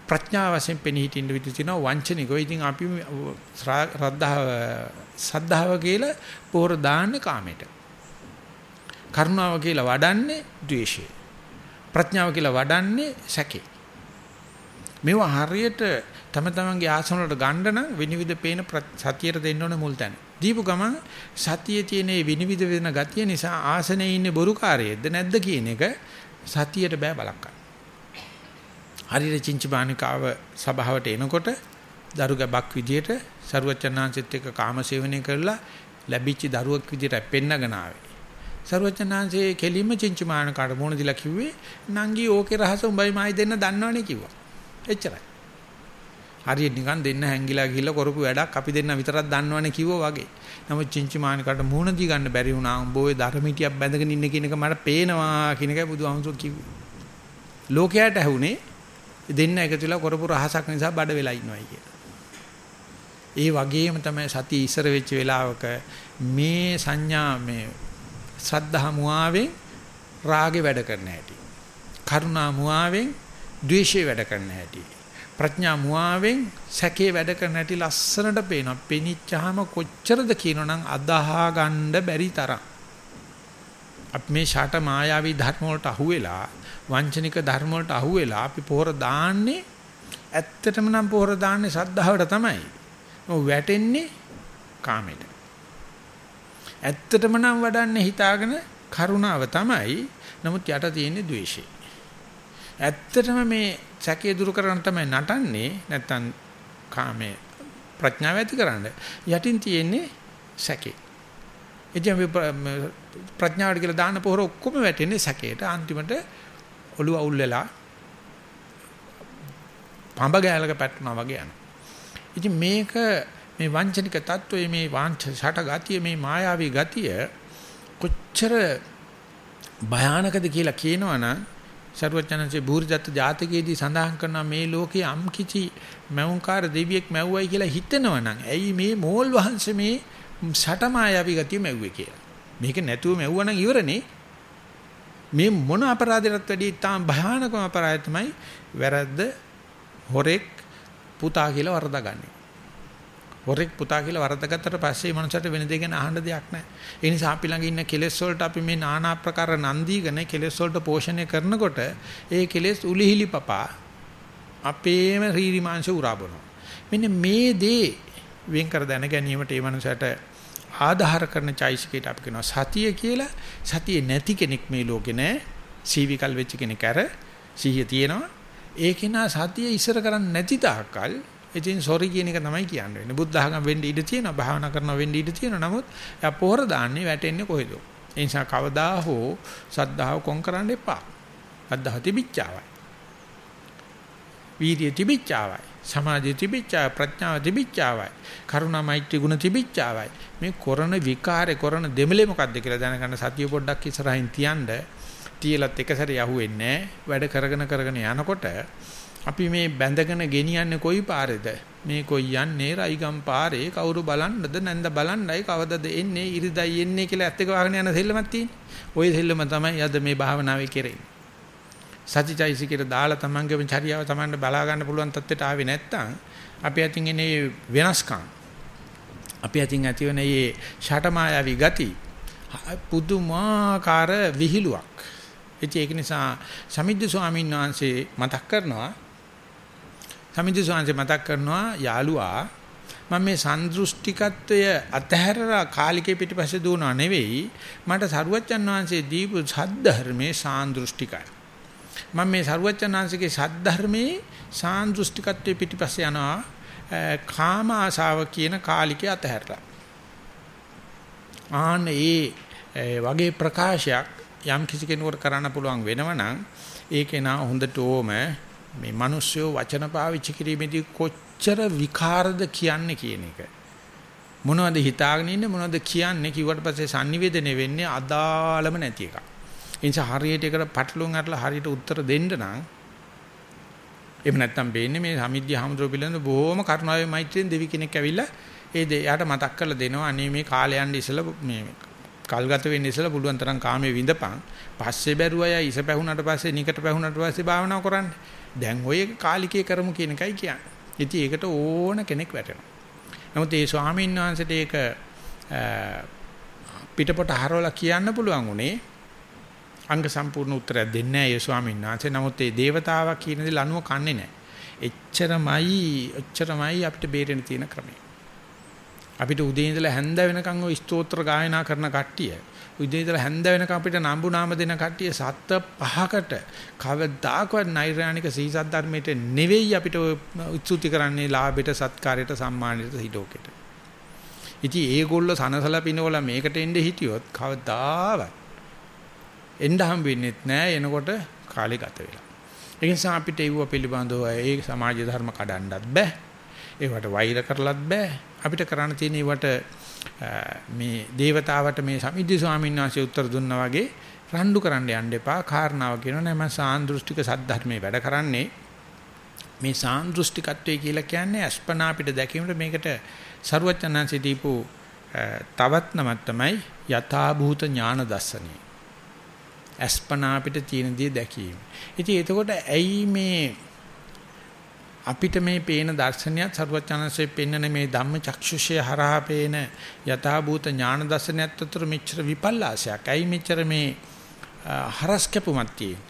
ප්‍රඥා වශයෙන් පෙනී හිටින්න ඉඩ තියෙන වංචනිකව. ඉතින් අපි රද්ධාව සද්ධාව කියලා පොහොර දාන්නේ කාමයට. කරුණාව කියලා වඩන්නේ ද්වේෂය. ප්‍රඥාව කියලා වඩන්නේ සැකේ. මේවා හරියට තම තමන්ගේ ආසන වලට ගන්න නම් විනිවිද පේන සතියට දෙන්න ඕන මුල් තැන. දීපු ගමන් සතියේ තියෙන මේ විනිවිද වෙන ගතිය නිසා ආසනයේ ඉන්නේ බොරුකාරයෙක්ද නැද්ද කියන එක සතියට බෑ බලන්න. හරියට චින්චබානිකාව සභාවට එනකොට දරු ගැබක් විදියට සරුවචනාංශෙත් එක්ක කාමසේවනය කරලා ලැබිච්ච දරුවෙක් විදියට පෙන්නගෙන ආවේ. සරුවචනාංශයේ කෙලින්ම චින්චමාන කාට මොන දිලා කිව්වේ නංගි ඕකේ රහස උඹයි මායි දෙන්න දන්නවනේ කිව්වා. එච්චරයි. හරියට නිකන් දෙන්න හැංගිලා ගිහිල්ලා කරපු වැඩක් අපි දෙන්න විතරක් දන්නවනේ කිව්වා වගේ. නමුත් චින්චමානිකට මූණ දී ගන්න බැරි වුණා. උඹ ඔය ධර්මිටියක් බැඳගෙන ඉන්න කියන එක මට පේනවා කියන එකයි බුදුහාමුදුරුවෝ කිව්වේ. ලෝකයට ඇහුනේ දෙන්න එකතුලා කරපු රහසක් නිසා බඩ වෙලා ඉන්නවයි කියලා. ඒ වගේම තමයි සතිය ඉස්සර වෙච්ච වෙලාවක මේ සංඥා මේ ශ්‍රද්ධා මුවාවෙන් රාගේ වැඩ කරන හැටි. කරුණා මුවාවෙන් ද්වේෂේ වැඩ කරන හැටි. ප්‍රඥා මුවාවෙන් සැකේ වැඩ කරන හැටි ලස්සනට පේනවා. පෙනිච්චාම කොච්චරද කියනනම් අදහා ගන්න බැරි තරම්. අපි මේ ෂාට මායාවී ධර්ම වලට අහුවෙලා වංචනික ධර්ම වලට අහුවෙලා අපි පොහොර දාන්නේ ඇත්තටම නම් පොහොර දාන්නේ සද්ධාවට තමයි. මොකද වැටෙන්නේ කාමයට. ඇත්තටම නම් වඩන්නේ හිතාගෙන කරුණාව තමයි. නමුත් යට තියෙන්නේ ද්වේෂය. ඇත්තටම මේ සැකේ දුරු කරන්න තමයි නටන්නේ නැත්තම් කාමයේ ප්‍රඥාව ඇති කරන්න. යටින් තියෙන්නේ සැකේ. එදැයි මේ ප්‍රඥාවට කියලා දාන පොහොර ඔක්කොම වැටෙන්නේ සැකේට. අන්තිමට ඔළුව අවුල් වෙලා පඹ ගෑලක පැටුණා වගේ යනවා. ඉතින් මේක මේ වංචනික தত্ত্বයේ මේ වාංච ෂට ගතිය මේ මායාවී ගතිය කොච්චර භයානකද කියලා කියනවනම් සරුවචනන්සේ බුරිදත්ත ජාතකයේදී සඳහන් කරන මේ ලෝකයේ අම් කිචි මෞංකාර දෙවියෙක් මැව්වයි කියලා හිතනවනම් ඇයි මේ මෝල් වහන්සේ මේ ෂට මායාවී ගතිය මැව්වේ කියලා. මේක නැතුව මැව්වනම් ඉවරනේ. මේ මොන අපරාධයකට වැඩිය තාම භයානකම අපරාධය තමයි වැරද්ද හොරෙක් පුතා කියලා වරදගන්නේ. හොරෙක් පුතා කියලා වරදගත්තට පස්සේ මනුස්සයට වෙන දෙයක් ගැන අහන්න දෙයක් නැහැ. ඒ නිසා අපි ළඟ ඉන්න කෙලෙස් වලට අපි මේ নানা ආකාර නන්දීගෙන කෙලෙස් වලට පෝෂණය කරනකොට ඒ කෙලෙස් උලිහිලි පපා අපේම රීරි මාංශ උරා බොනවා. මෙන්න මේ දේ වෙන් කර දැන ගැනීමට ඒ මනුස්සයට ආධාර කරන චෛසිකයට අපි කියනවා සතිය කියලා. සතිය නැති කෙනෙක් මේ ලෝකේ නැහැ. සීවිකල් වෙච්ච කෙනෙක් අර සිහිය තියෙනවා. ඒක නා සතිය ඉස්සර කරන්නේ නැති තාක්කල් ඉතින් සෝරි කියන එක තමයි කියන්න වෙන්නේ. බුද්ධ ධර්ම වෙන්න ඉඩ තියෙනවා, භාවනා කරනවා වෙන්න ඉඩ තියෙනවා. නමුත් එයා පොහොර දාන්නේ වැටෙන්නේ කොහෙද? ඒ නිසා කවදා හෝ සද්ධාව කොන් කරන්න එපා. සද්ධාව තිබිච්චාවයි. වීර්ය තිබිච්චාවයි. සමාධිය තිබිච්චා ප්‍රඥාව තිබිච්චාවයි. කරුණා මෛත්‍රී ගුණ තිබිච්චාවයි. මේ කරන විකාරේ කරන දෙමලේ මොකද්ද කියලා දැනගන්න සතිය පොඩ්ඩක් ඉස්සරහින් තියන්න තියලත් එක සැරේ යහුවෙන්නේ වැඩ කරගෙන කරගෙන යනකොට අපි මේ බැඳගෙන ගෙනියන්නේ කොයි පාරේද? මේ කොයි යන්නේ රයිගම් පාරේ? කවුරු බලන්නද? නැන්ද බලන්නයි? කවදද එන්නේ? ඉරිදයි එන්නේ කියලා ඇත්ත එක වහගෙන යන සෙල්ලමක් තියෙන්නේ. ওই සෙල්ලම තමයි අද මේ භාවනාවේ කෙරෙන්නේ. සතිචෛසිකේට දාලා තමන්ගේම චර්යාව තමන්ට බලා ගන්න පුළුවන් තත්ත්වයට ආවේ නැත්නම් අපි අතින් එනේ වෙනස්කම් අපි අතින් ඇතිවන මේ ෂටමායාවි ගති පුදුමාකාර විහිළුවක්. ඒක නිසා සමිද්ද ස්වාමීන් වහන්සේ මතක් කරනවා සමිද්ද ස්වාමීන් මතක් කරනවා යාළුවා මම මේ සන්දෘෂ්ටිකත්වය අතහැරලා කාලිකේ පිටිපස්සේ දුවනවා නෙවෙයි මට සරුවච්චන් වහන්සේ දීපු සද්ධර්මයේ සාන්දෘෂ්ටිකයි මම මේ සරුවච්චන්හන්සේගේ සද්ධර්මයේ සාන්දෘෂ්ටිකත්වයේ පිටිපස්සේ යනවා කාම ආශාව කියන කාලිකේ අතහැරලා. ආන්න ඒ වගේ ප්‍රකාශයක් යම් කිසි කෙනෙකුට කරන්න පුළුවන් වෙනවනම් ඒකේ නා හොඳට ඕම මේ මිනිස්සු වචන පාවිච්චි කිරීමේදී කොච්චර විකාරද කියන්නේ කියන එක. මොනවද හිතාගෙන ඉන්නේ මොනවද කියන්නේ කිව්වට පස්සේ sannivedana වෙන්නේ අදාළම නැති එකක්. ඒ නිසා හරියට ඒකට පටලුම් අරලා හරියට උත්තර දෙන්න නම් එහෙම නැත්තම් වෙන්නේ මේ සමිද්ධි හමුදුර පිළිබඳ බොහොම කරුණාවෙන් මෛත්‍රියෙන් දෙවි කෙනෙක් ඇවිල්ලා ඒ එයාට මතක් කරලා දෙනවා අනේ මේ කාලය යන්නේ ඉස්සලා මේ කල්ගත වෙන්නේ ඉස්සලා පුළුවන් තරම් කාමයේ විඳපන් පස්සේ බැරුව අය ඉස පැහුනට පස්සේ නිකට පැහුනට පස්සේ භාවනා කරන්නේ දැන් ඔය කාලිකේ කරමු කියන එකයි කියන්නේ ඉතින් ඒකට ඕන කෙනෙක් වැටෙනවා නමුත් ඒ ස්වාමීන් වහන්සේට ඒක පිටපොට හරවලා කියන්න පුළුවන් උනේ අංග සම්පූර්ණ උත්තරයක් දෙන්නේ නැහැ ඒ ස්වාමීන් වහන්සේ. නමුත් ඒ దేవතාවා කියන දේ ලනුව කන්නේ නැහැ. එච්චරමයි එච්චරමයි අපිට බේරෙන්න තියෙන ක්‍රමය. අපිට උදේ ඉඳලා හැන්ද වෙනකන් ওই ස්තෝත්‍ර ගායනා කරන කට්ටිය උදේ ඉඳලා හැන්ද වෙනකන් අපිට නම්බු නාම දෙන කට්ටිය සත්ත පහකට කවදාකවත් නෛර්යානික සීසත් ධර්මයට නෙවෙයි අපිට උත්සුති කරන්නේ ලාභයට සත්කාරයට සම්මානයට හිතෝකෙට. ඉතින් ඒගොල්ලෝ සනසලා පිනවලා මේකට එන්නේ හිටියොත් කවදාවත් එන්න හම් වෙන්නේ නැහැ එනකොට කාලේ ගත වෙලා. ඒ නිසා අපිට ඒව පිළිබඳව ඒ සමාජ ධර්ම කඩන්නත් බෑ. ඒවට වෛර කරලත් බෑ. අපිට කරන්න තියෙන වට මේ දේවතාවට මේ සමිද්දි ස්වාමීන් වහන්සේ උත්තර දුන්නා වගේ රණ්ඩු කරන්න යන්න එපා. කාරණාව කියනවා නෑ මම සාන්දෘෂ්ටික සද්ධර්මයේ වැඩ කරන්නේ. මේ සාන්දෘෂ්ටිකත්වය කියලා කියන්නේ අස්පනා අපිට දැකීමට මේකට සරුවචනන්සේ දීපු තවත් නමක් තමයි යථා භූත ඥාන දර්ශනය. අස්පනා අපිට තියෙන දේ දැකීම. ඉතින් එතකොට ඇයි මේ අපිට මේ පේන දර්ශනයත් සරුවචනන්සේ පෙන්වන මේ ධම්ම චක්ෂුෂය හරහා පේන යථාභූත ඥාන දර්ශනයත් අතර මෙච්චර විපල්ලාසයක්. ඇයි මෙච්චර මේ හරස් කැපුමක් තියෙන්නේ?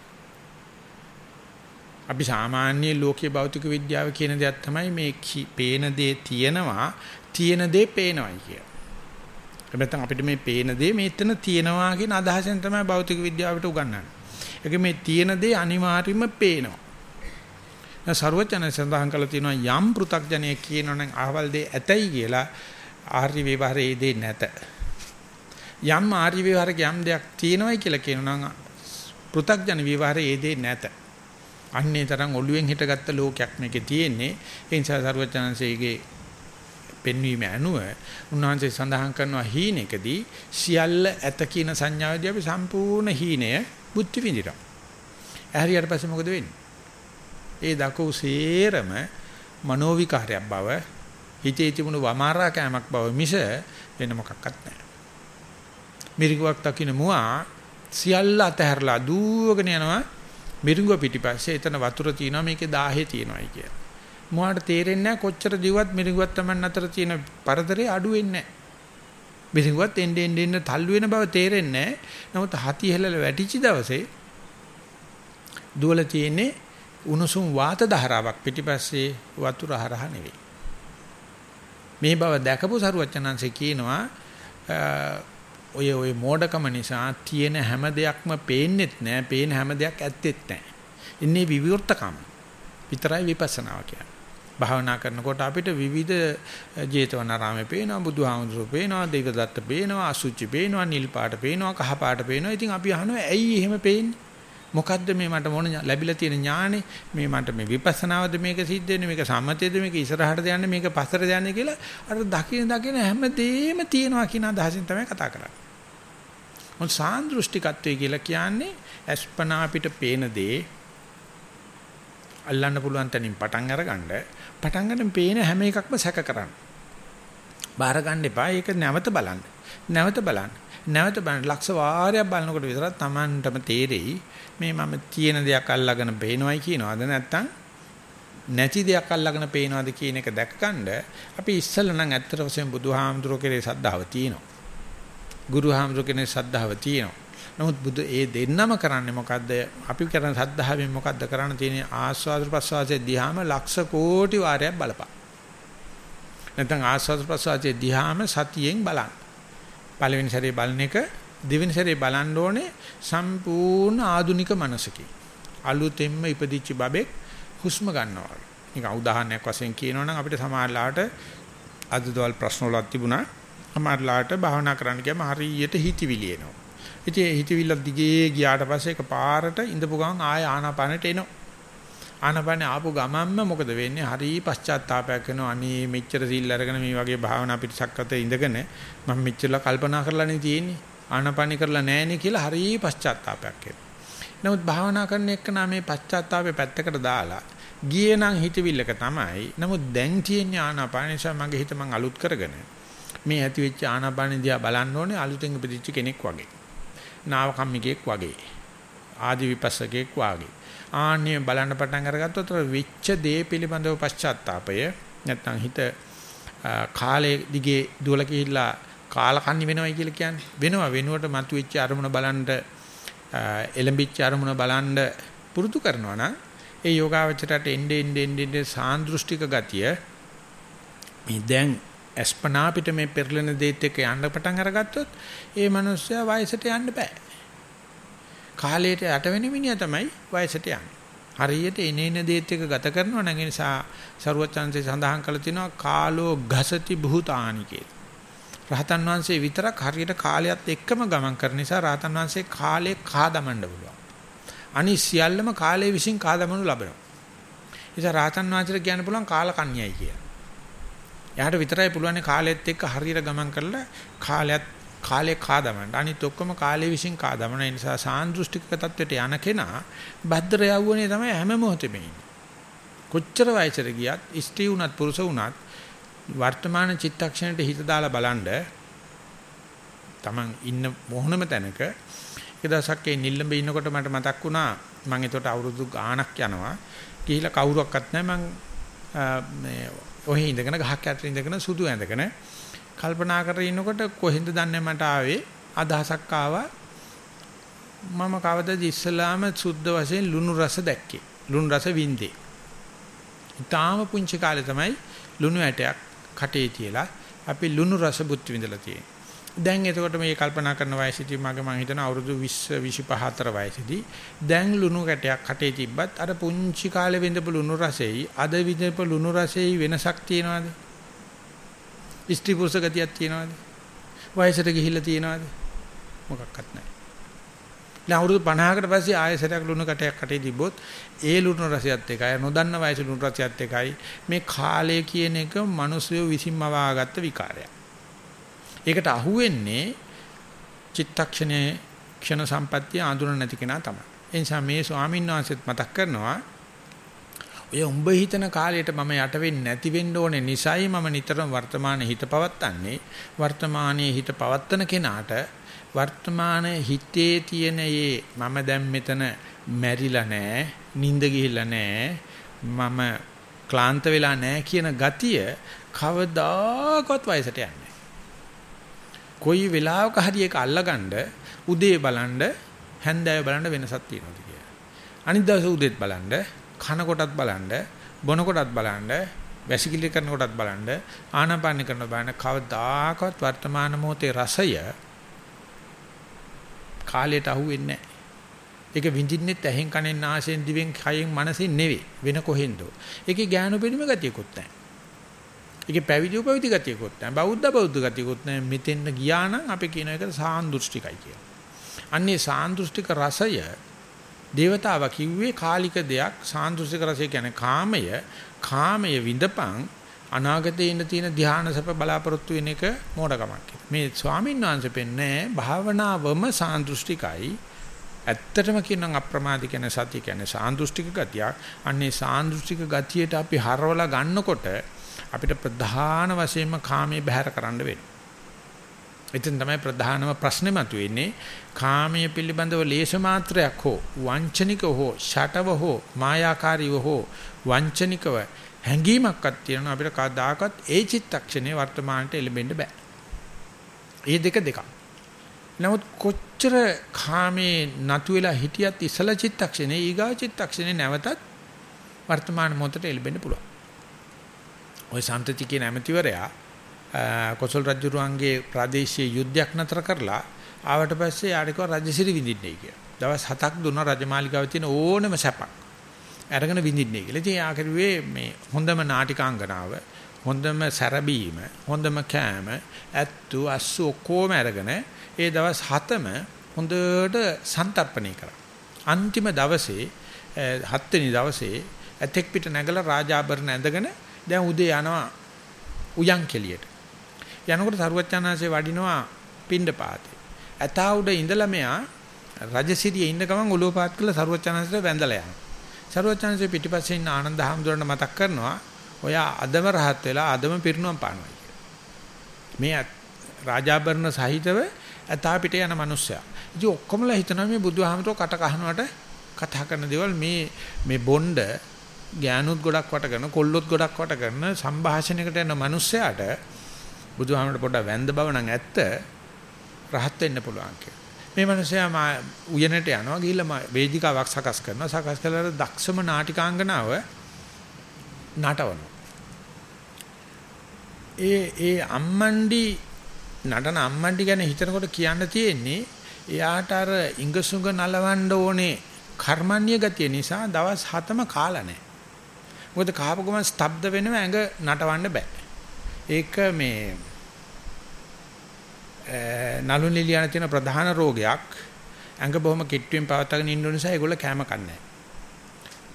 අපි සාමාන්‍ය ලෝකීය භෞතික විද්‍යාව කියන දෙයක් තමයි මේ පේන දේ තියෙනවා, තියෙන දේ පේනවායි කිය. නැත්නම් අපිට මේ පේන දේ මෙතන තියෙනවා කියන අදහසෙන් තමයි භෞතික විද්‍යාවට උගන්වන්නේ. ඒක මේ තියෙන දේ අනිවාර්යයෙන්ම පේනවා. සරුවචන සඳහන් කරලා තියෙනවා යම් පෘ탁ජනය කියනවනම් අහවල් දෙය ඇතයි කියලා ආර්ය විවරයේ දෙ නැත. යම් ආර්ය විවරක යම් දෙයක් තියෙනවයි කියලා කියනවනම් පෘ탁ජන විවරයේ දෙ නැත. අන්නේ තරම් ඔළුවෙන් හිටගත්ත ලෝකයක් මේකේ තියෙන්නේ. ඒ නිසා සරුවචනන්සේගේ පෙන්වීම ඇනුව උන්වහන්සේ සඳහන් කරනවා හීනෙකදී සියල්ල ඇත කියන සංඥාවදී අපි සම්පූර්ණ හීනය බුද්ධ විඳිනවා. ඇහැරියට පස්සේ මොකද වෙන්නේ? ඒ දකෝ සේරම මනෝවිකාරයක් බව හිතේ තිබුණු වමාරා කෑමක් බව මිස වෙන මොකක්වත් නැහැ. මිරිඟුවක් දකින්න මුවා සියල්ල අතහැරලා දුවගෙන යනවා මිරිඟුව පිටිපස්සේ එතන වතුර තියෙනවා මේකේ 10 තියෙනවායි කියලා. මොහාට තේරෙන්නේ නැහැ කොච්චර දිව්වත් මිරිඟුවත් Taman අතර තියෙන පරතරේ අඩු වෙන්නේ නැහැ. මිරිඟුවත් එන්නේ එන්නේ තල්ලු වෙන බව තේරෙන්නේ නැහැ. නමුත් හති හෙලල වැටිච්ච දවසේ දුවල තියෙන්නේ උණුසුම් වාත ධාරාවක් පිටිපස්සේ වතුර හරහා නෙවෙයි. මේ බව දැකපු සරුවචනංශේ කියනවා ඔය ඔය මෝඩකම නිසා තියෙන හැම දෙයක්ම පේන්නෙත් නෑ, පේන හැම දෙයක් ඇත්තෙත් නෑ. ඉන්නේ විවෘතකම. විතරයි විපස්සනාව කියන්නේ. භාවනා කරනකොට අපිට විවිධ ජේතවනාරාමේ පේනවා බුදුහාමුදුරුවෝ පේනවා දෙවිදත්ත පේනවා අසුචි පේනවා නිල් පාට පේනවා කහ පාට පේනවා ඉතින් අපි අහනවා ඇයි එහෙම පේන්නේ මොකද්ද මේ මට මොන ලැබිලා තියෙන ඥානේ මේ මට මේ විපස්සනාවද මේක සිද්ධ වෙන්නේ මේක සම්මතයේද මේක ඉස්සරහට යන්නේ මේක පස්සට යන්නේ කියලා අර දකින දකින හැමදේම තියෙනවා කියන අදහසින් තමයි කතා කරන්නේ මොන් සාන්දෘෂ්ටිකත්වයේ කියලා කියන්නේ අස්පනා අපිට පේන දේ අල්ලන්න පුළුවන් තැනින් පටන් අරගන්න පටන් ගන්න පේන හැම එකක්ම සැක කරන්න. බාර ගන්න එපා. ඒක නැවත බලන්න. නැවත බලන්න. නැවත බලන්න ලක්ෂ වාරයක් බලනකොට විතරක් Tamanටම තේරෙයි මේ මම තියෙන දෙයක් අල්ලගෙන පේනවයි කියනවාද නැත්නම් නැති දෙයක් අල්ලගෙන පේනවද කියන එක දැක්කඳ අපි ඉස්සෙල්ලා නම් ඇත්තට වශයෙන් බුදුහාමුදුරුවෝ කෙරේ සද්ධාව තියෙනවා. ගුරුහාමුදුරුවෝ කෙරේ සද්ධාව තියෙනවා. නමුත් බුදු ඒ දෙන්නම කරන්නේ මොකද්ද? අපි කරන සද්ධාවෙන් මොකද්ද කරන්න තියෙන්නේ? ආස්වාද ප්‍රසවාසයේ දිහාම ලක්ෂ කෝටි වාරයක් බලපන්. නැත්නම් ආස්වාද ප්‍රසවාසයේ දිහාම සතියෙන් බලන්න. පළවෙනි සැරේ බලන එක දෙවෙනි සැරේ බලන්න ඕනේ සම්පූර්ණ ආදුනික මනසකින්. අලුතෙන්ම ඉපදිච්ච බබෙක් හුස්ම ගන්නවා වගේ. නිකන් උදාහරණයක් වශයෙන් කියනවනම් අපිට සමහරලාට අද දවල් ප්‍රශ්න වලක් තිබුණා. සමහරලාට භාවනා කරන්න ගියාම හරියට හිතවිලි එනවා. ඉතින් ඒ හිතවිල්ල දිගේ ගියාට පස්සේ එකපාරට ඉඳපු ගමන් ආය ආනාපානෙට එනවා. ආනාපානෙ ආපු ගමන්ම මොකද වෙන්නේ? හරි පශ්චාත්තාවයක් වෙනවා. අනේ මෙච්චර සීල් අරගෙන මේ වගේ භාවනා පිටසක් අතේ ඉඳගෙන මම මෙච්චරලා කල්පනා කරලානේ තියෙන්නේ. ආනාපානෙ කරලා නැහෙනේ කියලා හරි පශ්චාත්තාවයක් එනවා. නමුත් භාවනා කරන එක නම් මේ පශ්චාත්තාවය පැත්තකට දාලා ගියේ නම් හිතවිල්ලක තමයි. නමුත් දැන් තියෙන ආනාපාන නිසා මගේ හිත මං අලුත් කරගෙන මේ ඇති වෙච්ච ආනාපාන දිහා බලන්න ඕනේ අලුතෙන් ඉපදිච්ච කෙනෙක් වගේ. නාව කම්මිකෙක් වගේ. ආදි විපස්සකෙක් වගේ. ආන්නේ බලන්න පටන් අරගත්තොත් වෙච්ච දේ පිළිබඳව පශ්චාත්තාපය නැත්තම් හිත කාලයේ දිගේ දුවල ගිහිල්ලා කාලකන්ණි වෙනවයි කියලා කියන්නේ. වෙනවා වෙනුවට මතුවෙච්ච අරමුණ බලන්න එලඹිච්ච අරමුණ බලන්න පුරුදු කරනවා නම් ඒ යෝගාවචරයට එnde ende ende සාන්දෘෂ්ටික ගතිය මේ දැන් අස්පනා පිට මේ පෙරලෙන දේත් එක්ක යන්න පටන් අරගත්තොත් ඒ මනුස්සයා වයසට යන්න බෑ. කාලයට යට වෙන මිනිහා තමයි වයසට යන්නේ. හරියට එනේන දේත් එක්ක ගත කරනවා නම් ඒ නිසා ਸਰුවචන්සේ සඳහන් කළ තිනවා කාලෝ ගසති භූතානි කියලා. රහතන් වහන්සේ විතරක් හරියට කාලයත් එක්කම ගමන් කරන නිසා රහතන් වහන්සේ කාලේ කාදමන්න පුළුවන්. අනි සියල්ලම කාලයේ විසින් කාදමනු ලබනවා. නිසා රහතන් වහන්සේට කියන්න පුළුවන් කාලකන්‍යයි කියලා. එයාට විතරයි පුළුවන් කාලෙත් එක්ක හරියට ගමන් කරලා කාලයත් කාලේ කාදමන්න. අනිත් ඔක්කොම කාලයේ විසින් කාදමන නිසා සාන්දෘෂ්ටික තත්වයට යන කෙනා භද්‍ර යවුවනේ තමයි හැම මොහොතෙම ඉන්නේ. කොච්චර වයසට ගියත් ස්ත්‍රී වුණත් පුරුෂ වුණත් වර්තමාන චිත්තක්ෂණයට හිත දාලා බලනද Taman ඉන්න මොහොනම තැනක එක දවසක් ඒ නිල්ලඹ ඉන්නකොට මට මතක් වුණා මම එතකොට අවුරුදු ගාණක් යනවා ගිහිලා කවුරක්වත් නැහැ මම මේ ඔහේ ඉඳගෙන ගහක් යට ඉඳගෙන සුදු ඇඳගෙන කල්පනා කරගෙන ඉන්නකොට කොහෙන්ද දන්නේ මට ආවේ අදහසක් ආවා මම කවදද ඉස්සලාම සුද්ධ වශයෙන් ලුණු රස දැක්කේ ලුණු රස වින්දේ. ඊටාම පුංචි කාලේ තමයි ලුණු ඇටයක් කටේ තියලා අපි ලුණු රස බුත් විඳලා තියෙන්නේ. දැන් එතකොට මේ කල්පනා කරන වයසේදී මගේ මම හිතන අවුරුදු 20 25 අතර වයසේදී දැන් ලුණු කැටයක් කටේ තිබ්බත් අර පුංචි කාලේ විඳපු ලුණු රසෙයි අද විඳපු ලුණු රසෙයි වෙනසක් තියනවාද? ස්ත්‍රී පුරුෂ ගතියක් තියනවාද? වයසට ගිහිල්ලා තියනවාද? මොකක්වත් නැහැ. දැන් අවුරුදු 50කට පස්සේ ආයෙසරයක් ලුණු කටයක් කටේ තිබ්බොත් ඒ ලුණු රසයත් එකයි නොදන්න වයසේ ලුණු රසයත් එකයි මේ කාලය කියන එක මිනිස්සු විසින්ම වාගත්ත විකාරයක්. ඒකට අහුවෙන්නේ චිත්තක්ෂණයේ ක්ෂණ සම්පත්තිය ආඳුන නැති කෙනා තමයි. ඒ නිසා මේ ස්වාමීන් වහන්සේත් මතක් කරනවා ඔය උඹ හිතන කාලයට මම යට වෙන්නේ නැති වෙන්න ඕනේ නිසයි මම නිතරම වර්තමානයේ හිත පවත්තන්නේ වර්තමානයේ හිත පවත්තන කෙනාට වර්තමාන හිතේ තියෙන මේ මම දැන් මෙතන මැරිලා නැහැ නිින්ද ගිහිල්ලා නැහැ මම ක්ලාන්ත වෙලා නැහැ කියන ගතිය කවදාකවත් වයසට යන්නේ කොයි වෙලාවක හරි ඒක අල්ලගන්න උදේ බලන්න හැන්දෑව බලන්න වෙනසක් තියෙනවද කියලා. අනිත් දවසේ උදේත් බලන්න, කන කොටත් බලන්න, බොන කොටත් බලන්න, වැසිකිලි කරන කොටත් බලන්න, ආනාපාන කරන බලන්න කවදාකවත් වර්තමාන මොහොතේ රසය කාලයට අහුවෙන්නේ නැහැ. ඒක විඳින්නෙත් ඇහෙන් කනෙන් නාසයෙන් දිවෙන් කයෙන් මනසෙන් නෙවෙයි වෙන කොහෙන්දෝ. ඒකේ ඥාන පෙනුම ගතියකුත් නැහැ. ඒකේ පැවිදි උපවිදි ගතියකුත් නැහැ. බෞද්ධ බෞද්ධ ගතියකුත් නැහැ. මෙතෙන් ගියා නම් අපි කියන එක සාන්දෘෂ්ටිකයි කියලා. අන්නේ සාන්දෘෂ්ටික රසය దేవතාව කිව්වේ කාලික දෙයක්. සාන්දෘෂ්ටික රසය කියන්නේ කාමය. කාමය විඳපං අනාගතේ ඉන්න තියෙන ධානසප බලාපොරොත්තු වෙන එක මෝඩකමක්. මේ ස්වාමීන් වහන්සේ පෙන්නේ භාවනාවම සාන්දෘෂ්ටිකයි. ඇත්තටම කියනනම් අප්‍රමාදී කියන සතිය කියන්නේ සාන්දෘෂ්ටික ගතියක්. අන්නේ සාන්දෘෂ්ටික ගතියට අපි හරවලා ගන්නකොට අපිට ප්‍රධාන වශයෙන්ම කාමයේ බැහැර කරන්න වෙනවා. එතෙන් තමයි ප්‍රධානම ප්‍රශ්නේ මතුවෙන්නේ කාමයේ පිළිබඳව ලේස මාත්‍රයක් හෝ වංචනික හෝ ෂටව හෝ මායාකාරීව හෝ වංචනිකව හැඟීමක්වත් තියෙනවා අපිට කවදාකවත් ඒ චිත්තක්ෂණේ වර්තමානට එළඹෙන්න බෑ. ඒ දෙක දෙකක්. නමුත් කොච්චර කාමේ නතු වෙලා හිටියත් ඉසල චිත්තක්ෂණේ ඊගා චිත්තක්ෂණේ නැවතත් වර්තමාන මොහොතට එළඹෙන්න පුළුවන්. ওই සම්තති කියන ඇමතිවරයා කොසල් රජුරුවන්ගේ ප්‍රාදේශීය යුද්ධයක් නතර කරලා ආවට පස්සේ යාට කිව්වා රජසිරි විඳින්නයි කියලා. දවස් 7ක් දුන්න රජමාලිගාවේ තියෙන ඕනම සැපක්. අරගෙන විඳින්නේ කියලා. ඉතින් යා කරුවේ මේ හොඳම නාටිකාංගනාව, හොඳම සැරබීම, හොඳම කෑම, ඇත්තු අස්සු ඔක්කොම අරගෙන ඒ දවස් 7ම හොඳට සන්තරපණය කරා. අන්තිම දවසේ හත්වෙනි දවසේ ඇතෙක් පිට නැගලා රාජාභරණ ඇඳගෙන දැන් උදේ යනවා උයන් කෙලියට. යනකොට සරුවච්චානාංශේ වඩිනවා පිණ්ඩපාතේ. ඇතා උඩ ඉඳලා මෙයා රජසිරියේ ඉන්න ගමන් ඔලුව පාත් කරලා සරුවච්චානාංශට වැඳලා යනවා. සරුවච්චානාංශේ පිටිපස්සේ ඉන්න ආනන්ද හැමදෙරණ මතක් කරනවා ඔයා අදම රහත් වෙලා අදම පිරිනුවම් පානවා කියලා. මේ රාජාභරණ සහිතව ඇතා පිට යන මිනිස්සයා. ඉතින් ඔක්කොමලා හිතනවා මේ බුදුහාමරෝ කට කහනවට කතා කරන දේවල් මේ මේ බොණ්ඩ ගෑනුත් ගොඩක් වට කරන කොල්ලොත් ගොඩක් වට කරන සංഭാෂණයකට යන මිනිස්සයාට බුදුහාමරට පොඩ්ඩක් වැඳ බව නම් ඇත්ත රහත් වෙන්න පුළුවන් කියලා. මේ මිනිස්සයා මා උයනට යනවා ගිහිල්ලා වේදිකාවක් සකස් කරනවා සකස් කළාට දක්ෂම නාටිකාංගනාව නටවනවා. ඒ ඒ අම්මන්ඩි නටන අම්මන්ඩි ගැන හිතනකොට කියන්න තියෙන්නේ එයාට අර ඉංගසුඟ නලවන්න ඕනේ කර්මන්‍ය ගතිය නිසා දවස් 7ම කාලා නැහැ. මොකද කාපු ගමන් ස්තබ්ද වෙනව ඇඟ නටවන්න බෑ. ඒක මේ නලු නිලියන තියෙන ප්‍රධාන රෝගයක්. ඇඟ බොහොම කිට්ටුවෙන් පවත්වාගෙන ඉන්න නිසා ඒගොල්ල කැම කන්නේ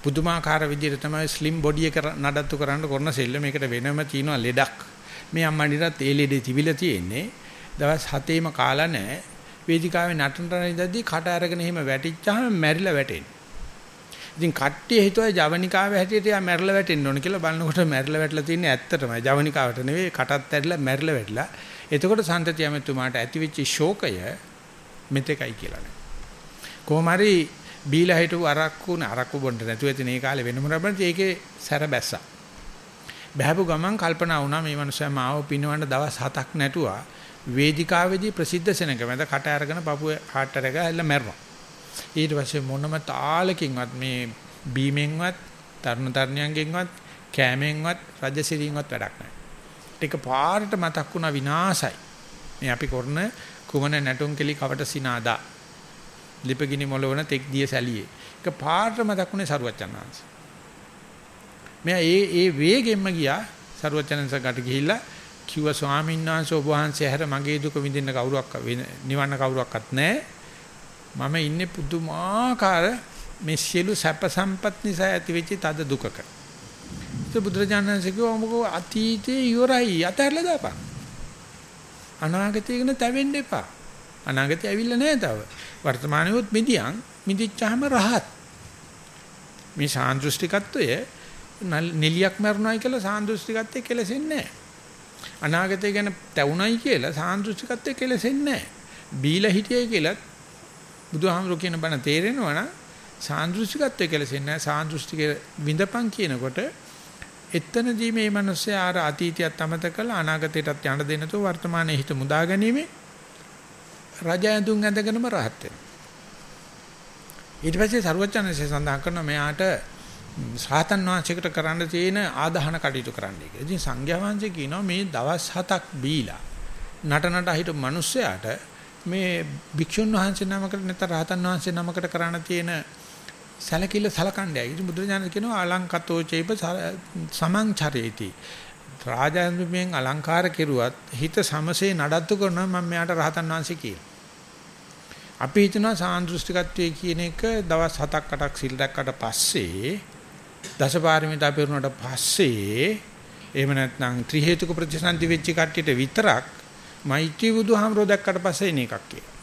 පුදුමාකාර විදිහට තමයි ස්ලිම් බොඩි එක නඩත්තු කරන්න කරන සෙල්ල මේකට වෙනම තියෙනවා ලෙඩක්. මේ අම්මණිටත් ඒ ලෙඩේ තිබිලා තියෙන්නේ. දවස් 7ේම කාලා නැහැ. වේදිකාවේ නටනට ඉඳද්දි කට අරගෙන එහෙම වැටිච්චාම මැරිලා වැටෙන්නේ ඉතින් කට්ටිය හිතුවා ජවනිකාවේ හැටියට යා මැරිලා වැටෙන්න ඕන කියලා බලනකොට මැරිලා වැටලා තින්නේ ඇත්තටමයි ජවනිකාවට නෙවෙයි කටත් ඇරිලා මැරිලා වැටලා. එතකොට සන්තති ඇමතුමාට ඇතිවෙච්ච ශෝකය මෙතෙකයි කියලා නේ. කොහොම හරි බීලා හිටු අරක්කු නේ අරක්කු බොන්න නැතුව ඉතින් ඒ කාලේ වෙනම රබන් ඒකේ සැර බැස්සා. බහැපු ගමන් කල්පනා වුණා මේ මනුස්සයා මාව පිනවන්න දවස් 7ක් නැටුවා වේදිකාවේදී ප්‍රසිද්ධ සෙනඟ මැද කට අරගෙන පපුවේ හાર્ට් එක ඇල්ල මැරුණා. ඊට පස්සේ මොනම තාලකින්වත් මේ බීමෙන්වත් තරුණ තරුණියන්ගෙන්වත් කෑමෙන්වත් රජසිරියෙන්වත් වැඩක් නැහැ. ටික පාරට මතක් වුණා විනාසයි. මේ අපි කරන කුමන නැටුම් කෙලි කවට සිනාදා. ලිපගිනි මොළවන තෙක් දිය සැලියේ. ඒක පාරට මතක් වුණේ සරුවච්චන්හන්ස. මෙයා ඒ ඒ වේගෙන්ම ගියා සරුවච්චන්හන්සකට ගිහිල්ලා කිව්වා ස්වාමීන් වහන්සේ ඔබ වහන්සේ හැර මගේ දුක විඳින්න කවුරක් නිවන්න කවුරක්වත් නැහැ. මම ඉන්නේ පුදුමාකාර මේ සියලු සැප සම්පත් නිසා ඇතිවෙච්ච තද දුකක. ඒක බුදුරජාණන්සේ කිව්වා මොකෝ අතීතේ ඉවරයි අතහැරලා දාපන්. අනාගතේ ගැන තැවෙන්න එපා. අනාගතේ ඇවිල්ලා නැහැ තව. වර්තමානෙවත් මිදියන් මිදිච්චාම රහත්. මේ සාන්දෘෂ්ටිකත්වය නිලියක් මරණයි කියලා සාන්දෘෂ්ටිකත්වයේ කෙලසෙන්නේ නැහැ. අනාගතය ගැන තැවුණයි කියලා සාන්දෘෂ්ටිකත්වයේ කෙලසෙන්නේ නැහැ. බීලා හිටියයි කියලා බුදුහාමුදුරු කියන බණ තේරෙනවා නම් සාන්දෘෂ්ටිකත්වයේ කෙලසෙන්නේ නැහැ සාන්දෘෂ්ටික විඳපන් කියනකොට එතනදී මේ මිනිස්සයා ආර අතීතයත් අමතක කරලා අනාගතයටත් යන්න දෙන්න තෝ වර්තමානයේ හිත මුදා ගැනීම රජ ඇඳුම් ඇඳගෙනම රහත් වෙනවා ඊට පස්සේ සරුවචනසේ සඳහන් කරනවා මෙයාට සාතන් වහන්සේකට කරන්න තියෙන ආදාහන කටයුතු කරන්න කියලා. ඉතින් සංඝයා වහන්සේ කියනවා මේ දවස් 7ක් බීලා නටනට හිටු මිනිස්සයාට මේ භික්ෂුන් වහන්සේ නමකට නැත්නම් රහතන් වහන්සේ නමකට කරණ තියෙන සැලකිල්ල සලකණ්ඩයයි. ඉතින් බුදුරජාණන් කියනවා අලංකතෝ චේප සමං චරේති. රාජාන්තුමියෙන් අලංකාර කෙරුවත් හිත සමසේ නඩත්තු කරනවා මම මෙයාට රහතන් වහන්සේ කියලා. අපි හිතනවා සාන්දෘෂ්ටිකත්වයේ කියන එක දවස් 7ක් 8ක් සිල් දැක්කට පස්සේ දසපාරමිතා පිරුණාට පස්සේ එහෙම නැත්නම් ත්‍රි හේතුක ප්‍රතිසන්දි වෙච්ච කට්ටියට විතරක් මෛත්‍රී බුදුහාමරෝ දැක්කට පස්සේ එන එකක් කියලා.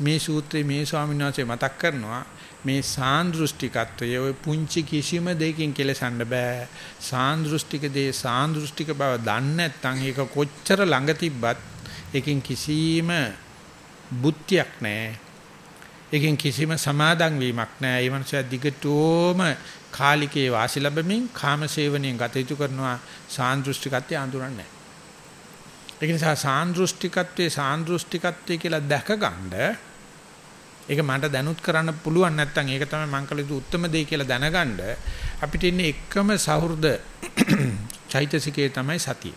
මේ සූත්‍රයේ මේ ස්වාමීන් වහන්සේ මතක් කරනවා මේ සාන්දෘෂ්ටිකත්වය ඔය පුංචි කිසිම දෙයකින් කෙලසන්න බෑ. සාන්දෘෂ්ටික දේ සාන්දෘෂ්ටික බව දන්නේ නැත්නම් ඒක කොච්චර ළඟ තිබ්බත් ඒකෙන් කිසිම බුද්ධියක් නැහැ. ඒකෙන් කිසිම සමාදන් වීමක් නැහැ. ඒ මනුස්සයා දිගටම කාලිකේ වාසි ලැබමින් කාමසේවණයෙන් ගත යුතු කරනවා සාන්දෘෂ්ටිකත්වය අඳුරන්නේ නැහැ. ඒක නිසා සාන්දෘෂ්ටිකත්වයේ සාන්දෘෂ්ටිකත්වයේ කියලා දැකගන්න ඒක මට දැනුත් කරන්න පුළුවන් නැත්නම් ඒක තමයි මං කළ යුතු උත්තරම දෙය කියලා දැනගන්න අපිට ඉන්නේ එකම සහෘද [CLEARS THROAT] චෛතසිකයේ තමයි සතිය.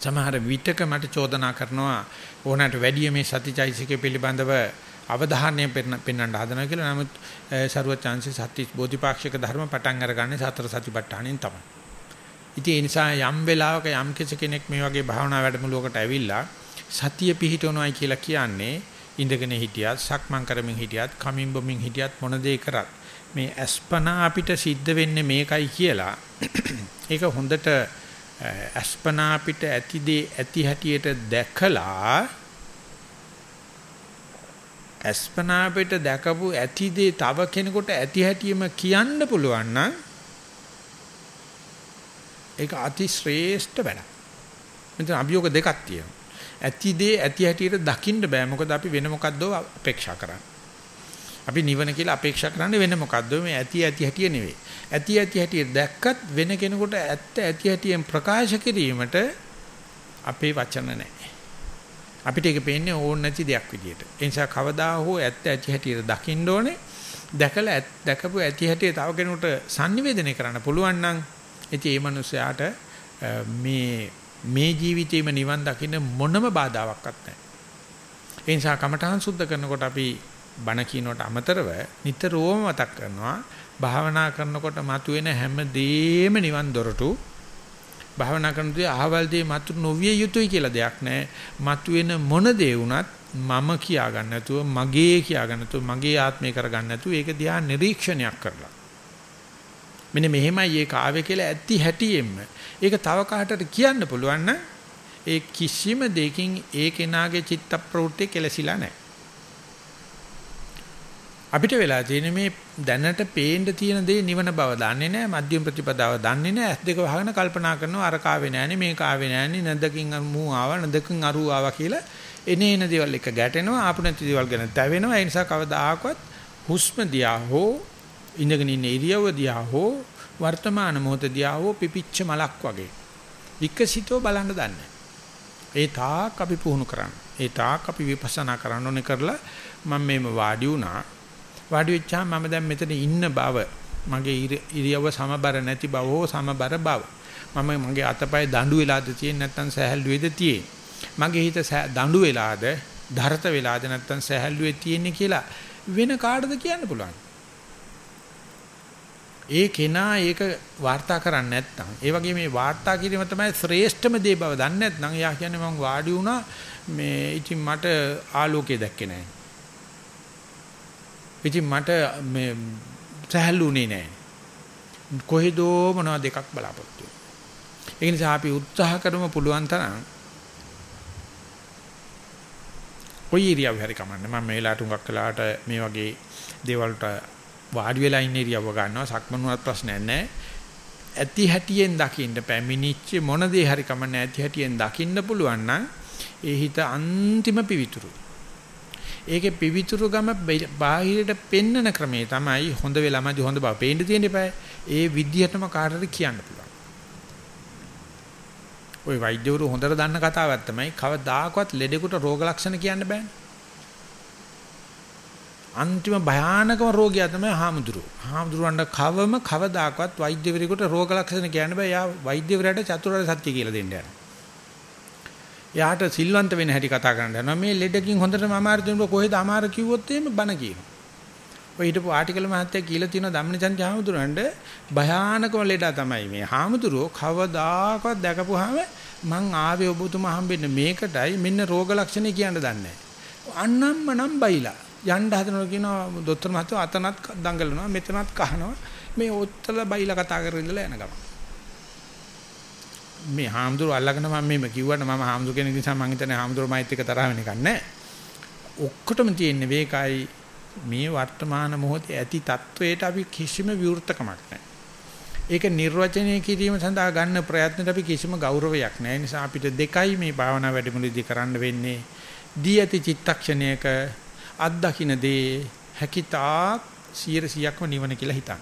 සමහර විටක මට චෝදනා කරනවා ඕනකට වැඩි මේ සතිචෛතසිකය පිළිබඳව අවධානය පෙන්වන්න හදනවා කියලා නමුත් ਸਰුවචාන්සේ සත්‍ය බෝධිපාක්ෂික ධර්ම පටන් අරගන්නේ සතර සතිපට්ඨානෙන් තමයි. ඉතින් ඒ නිසා යම් වෙලාවක යම් කෙනෙක් මේ වගේ භාවනා වැඩමුළුවකට ඇවිල්ලා සතිය පිහිටවනවායි කියලා කියන්නේ ඉඳගෙන හිටියත් සක්මන් කරමින් හිටියත් කමින් බොමින් හිටියත් මොන දේ කරත් මේ අස්පනා අපිට සිද්ධ වෙන්නේ මේකයි කියලා. [CLEARS THROAT] ඒක හොඳට අස්පනා අපිට ඇති දේ ඇති හැටියට දැකලා අස්පනා අපිට දැකපු ඇති දේ තව කෙනෙකුට ඇති හැටියෙම කියන්න පුළුවන් නම් ඒක අති ශ්‍රේෂ්ඨ වැඩක්. මෙතන අභියෝග දෙකක් තියෙනවා. ඇති දේ ඇති හැටියට දකින්න බෑ. මොකද අපි වෙන මොකද්දෝ අපේක්ෂා කරන්නේ. අපි නිවන කියලා අපේක්ෂා කරන්නේ වෙන මොකද්දෝ මේ ඇති ඇති හැටිය නෙවෙයි. ඇති ඇති හැටිය දැක්කත් වෙන කෙනෙකුට ඇත්ත ඇති හැටියෙන් ප්‍රකාශ කිරීමට අපේ වචන නැහැ. අපිට ඒක පේන්නේ ඕන නැති දෙයක් විදියට. ඒ නිසා කවදා හෝ ඇත්ත ඇති හැටියට දකින්න ඕනේ. දැකලා දැකපු ඇති හැටිය තව කෙනෙකුට sannivedanaya කරන්න පුළුවන් නම් ඉතින් ඒ මනුස්සයාට මේ මේ ජීවිතේම නිවන් දකින්න මොනම බාධාවක්වත් නැහැ. ඒ නිසා කමඨහං සුද්ධ කරනකොට අපි බණ කියනකට අමතරව නිතරම මතක් කරනවා භාවනා කරනකොට මතුවෙන හැම දෙෙම නිවන් දොරටු භාවනා කරනදී අහවල් දේ මතු නොවිය යුතුයි කියලා දෙයක් නැහැ. මතුවෙන මොන දේ වුණත් මම කියා ගන්න නැතුව මගේ කියා ගන්න නැතුව මගේ ආත්මය කර ගන්න නැතුව ඒක දිහා නිරීක්ෂණයක් කරලා මෙන්න මෙහෙමයි ඒක ආවේ කියලා ඇත්ති හැටියෙන්න. ඒක තව කාටට කියන්න පුළුවන් ඒ කිසිම දෙයකින් ඒ කෙනාගේ චිත්ත ප්‍රවෘත්ති කෙලසිලා නැහැ. අපිට වෙලා තියෙන මේ දැනට පේන්න තියෙන දේ නිවන බව දන්නේ නැහැ මධ්‍යම ප්‍රතිපදාව දන්නේ නැහැ ඇස් දෙක වහගෙන කල්පනා කරනවා අර කාවේ නැහනේ මේ කාවේ නැහනේ නැදකින් මූ ආවා නැදකින් අරු ආවා කියලා එනේ එන දේවල් එක ගැටෙනවා ආපු නැති දේවල් ගැන තැවෙනවා ඒ නිසා කවදාකවත් හුස්ම දිහා හෝ ඉඳගෙන ඉන්න ඉරියව්ව දිහා හෝ වර්තමාන මොහොත දිහා හෝ පිපිච්ච මලක් වගේ විකසිතව බලන්න දන්නේ. ඒ තාක් අපි පුහුණු කරන්න. ඒ තාක් අපි විපස්සනා කරන්න ඕනේ කරලා මම මේව වාඩි වුණා. වාඩි වෙච්චාම මම දැන් මෙතන ඉන්න බව මගේ ඉරියව්ව සමබර නැති බව හෝ සමබර බව. මම මගේ අතපය දඬු වෙලාද තියෙන්නේ නැත්නම් සහැල්ලුවේද තියෙන්නේ. මගේ හිත දඬු වෙලාද, ධරත වෙලාද නැත්නම් සහැල්ලුවේ තියෙන්නේ කියලා වෙන කාටද කියන්න පුළුවන්. ඒ කෙනා ඒක වාර්තා කරන්නේ නැත්නම් ඒ වගේ මේ වාර්තා කිරීම තමයි ශ්‍රේෂ්ඨම දේ බව දන්නේ නැත්නම් එයා කියන්නේ මම වාඩි වුණා මේ ඉතින් මට ආලෝකය දැක්කේ නැහැ. ඉතින් මට මේ සහැල්ලුනේ නැහැ. කොහෙදෝ මොනවද දෙකක් බලාපොරොත්තු. ඒ නිසා අපි උත්සාහ කරමු පුළුවන් තරම් කොයි ඉරියව් හරි කමන්නේ මම මේ වෙලාවට උඟක් කළාට මේ වගේ දේවල්ට වාඩි වෙලා ඉන්න ඉරියව්ව ගන්නවා සක්මනුවත් ප්‍රශ්නයක් නැහැ. ඇති හැටියෙන් දකින්න පැමිණිච්ච මොන දේ හරි කමන්නේ ඇති හැටියෙන් දකින්න පුළුවන් නම් ඒ හිත අන්තිම පිවිතුරු. ඒකේ පිවිතුරු ගම බාහිරට පෙන්නන ක්‍රමේ තමයි හොඳ වෙලාමදි හොඳ බව පේන්න තියෙන්න eBay. ඒ විදිහටම කාටද කියන්න පුළුවන්. ওই වෛද්‍යවරු හොඳට දන්න කතාවක් තමයි කවදාකවත් ලෙඩෙකුට රෝග ලක්ෂණ කියන්න බෑනේ. අන්තිම භයානකම රෝගියා තමයි හාමුදුරුවෝ. හාමුදුරුවන්ට කවම කවදාකවත් වෛද්‍යවරයෙකුට රෝග ලක්ෂණ කියන්න බෑ. යා වෛද්‍යවරයාට චතුරාර්ය සත්‍ය කියලා දෙන්න යනවා. යාට සිල්වන්ත වෙන හැටි කතා කරන්න යනවා. මේ ලෙඩකින් හොඳටම අමාරු දෙනකොට කොහෙද අමාරු කිව්වොත් එහෙම බන කියනවා. ඔය හිටපු ආටිකල් මහත්තයා කියලා තියෙනවා ධම්මචන්ද හාමුදුරන්ට භයානකම ලෙඩා තමයි මේ හාමුදුරුවෝ කවදාකවත් දැකපුවාම මං ආවේ ඔබතුමා හම්බෙන්න මේකටයි මෙන්න රෝග ලක්ෂණ කියන්න දන්නේ නැහැ. අන්නම්ම නම් බයිලා යන්න හදනවා කියනවා දොස්තර මහත්තයා අතනත් දඟලනවා මෙතනත් කහනවා. මේ ඔත්තල බයිලා කතා කරගෙන ඉඳලා යන ගම මේ හාමුදුරු අල්ලගෙන මම මේම කිව්වට මම හාමුදුරු කෙනෙක් නිසා මං හිතන්නේ හාමුදුරු මයිත් එක තරහ වෙන එකක් නැහැ ඔක්කොටම තියෙන්නේ මේකයි. මේ වර්තමාන මොහොතේ ඇති තත්වයට අපි කිසිම විවෘතකමක් නැහැ ඒක නිර්වචනය කිරීම සඳහා ගන්න ප්‍රයත්නට අපි කිසිම ගෞරවයක් නැහැ. නිසා අපිට දෙකයි මේ භාවනා වැඩමුළුවේදී කරන්න වෙන්නේ. දී ඇති චිත්තක්ෂණයක අත් දකින්න දේ හැකිතාක් 100%ක්ම නිවන කියලා හිතන්න.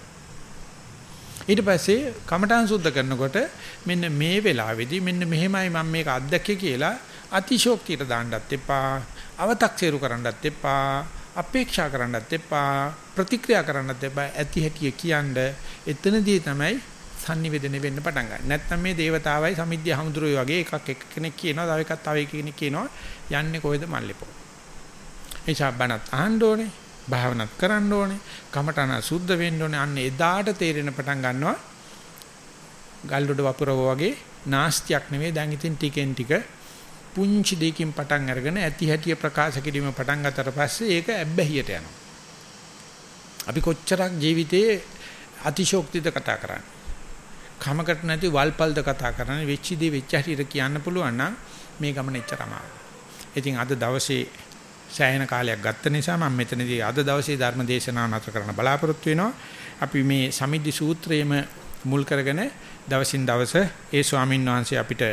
ඊට පස්සේ කමඨාන් සුද්ධ කරනකොට මෙන්න මේ වෙලාවේදී මෙන්න මෙහෙමයි මම මේක අත්දැකේ කියලා අතිශෝක්තියට දාන්නත් එපා අව탁සේරු කරන්නත් එපා අපේක්ෂා කරන්නත් එපා ප්‍රතික්‍රියා කරන්නත් එපා ඇති හැටිය කියන්න එතනදී තමයි sannivedana වෙන්න පටන් ගන්න. නැත්නම් මේ దేవතාවයි සමිද්ධිය හමුදුරේ වගේ එකක් එක්කෙනෙක් කියනවා තව එකක් තව එකෙක් කියනවා යන්නේ කොහෙද මල්ලේපෝ. එනිසා බණත් අහන්න ඕනේ, භාවනාත් කරන්න ඕනේ, කමඨන සුද්ධ වෙන්න ඕනේ. අන්න එදාට තේරෙන පටන් ගන්නවා. ගල්ඩොඩ වපුරව වගේ නාස්තියක් නෙවෙයි දැන් ඉතින් ටිකෙන් ටික පුංචි දෙයකින් පටන් අරගෙන ඇති හැටිය ප්‍රකාශ කිරීම පටන් ගත්තට පස්සේ ඒක ඇබ්බැහියට යනවා. අපි කොච්චරක් ජීවිතේ අතිශෝක්තිද කතා කරන්නේ. කමකට නැති වල්පල්ද කතා කරන්නේ වෙච්ච දේ වෙච්ච හැටියට කියන්න පුළුවන් නම් මේ ගමන එච්චර අමාරුයි. ඉතින් අද දවසේ සෑහෙන කාලයක් ගත්ත නිසා මම මෙතනදී අද දවසේ ධර්ම දේශනාව නතර කරන්න බලාපොරොත්තු වෙනවා. අපි මේ සමිද්ධි සූත්‍රයේම මුල් කරගෙන දවසින් දවස ඒ ස්වාමින් වහන්සේ අපිට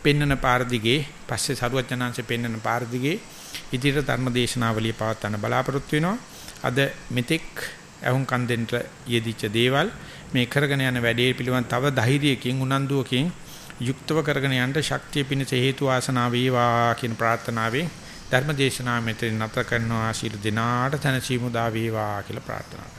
පෙන්නන පාර දිගේ පස්සේ සරුවචනාංශේ පෙන්නන පාර දිගේ ඉදිරියට ධර්ම දේශනාවලිය පවත්වන්න බලාපොරොත්තු වෙනවා. අද මෙතෙක් ඇහුම් කන් දෙන්න යෙදිච්ච දේවල් මේ කරගෙන යන වැඩේ පිළිබඳ තව ධෛර්යයකින් උනන්දුවකින් යුක්තව කරගෙන යන්න ශක්තිය පිණිස හේතු ආසනාව වේවා කියන ප්‍රාර්ථනාවෙන් ධර්ම දේශනාව මෙතන නැත කරනවා. ශිරු දිනාට තනසීමු දා වේවා කියලා ප්‍රාර්ථනා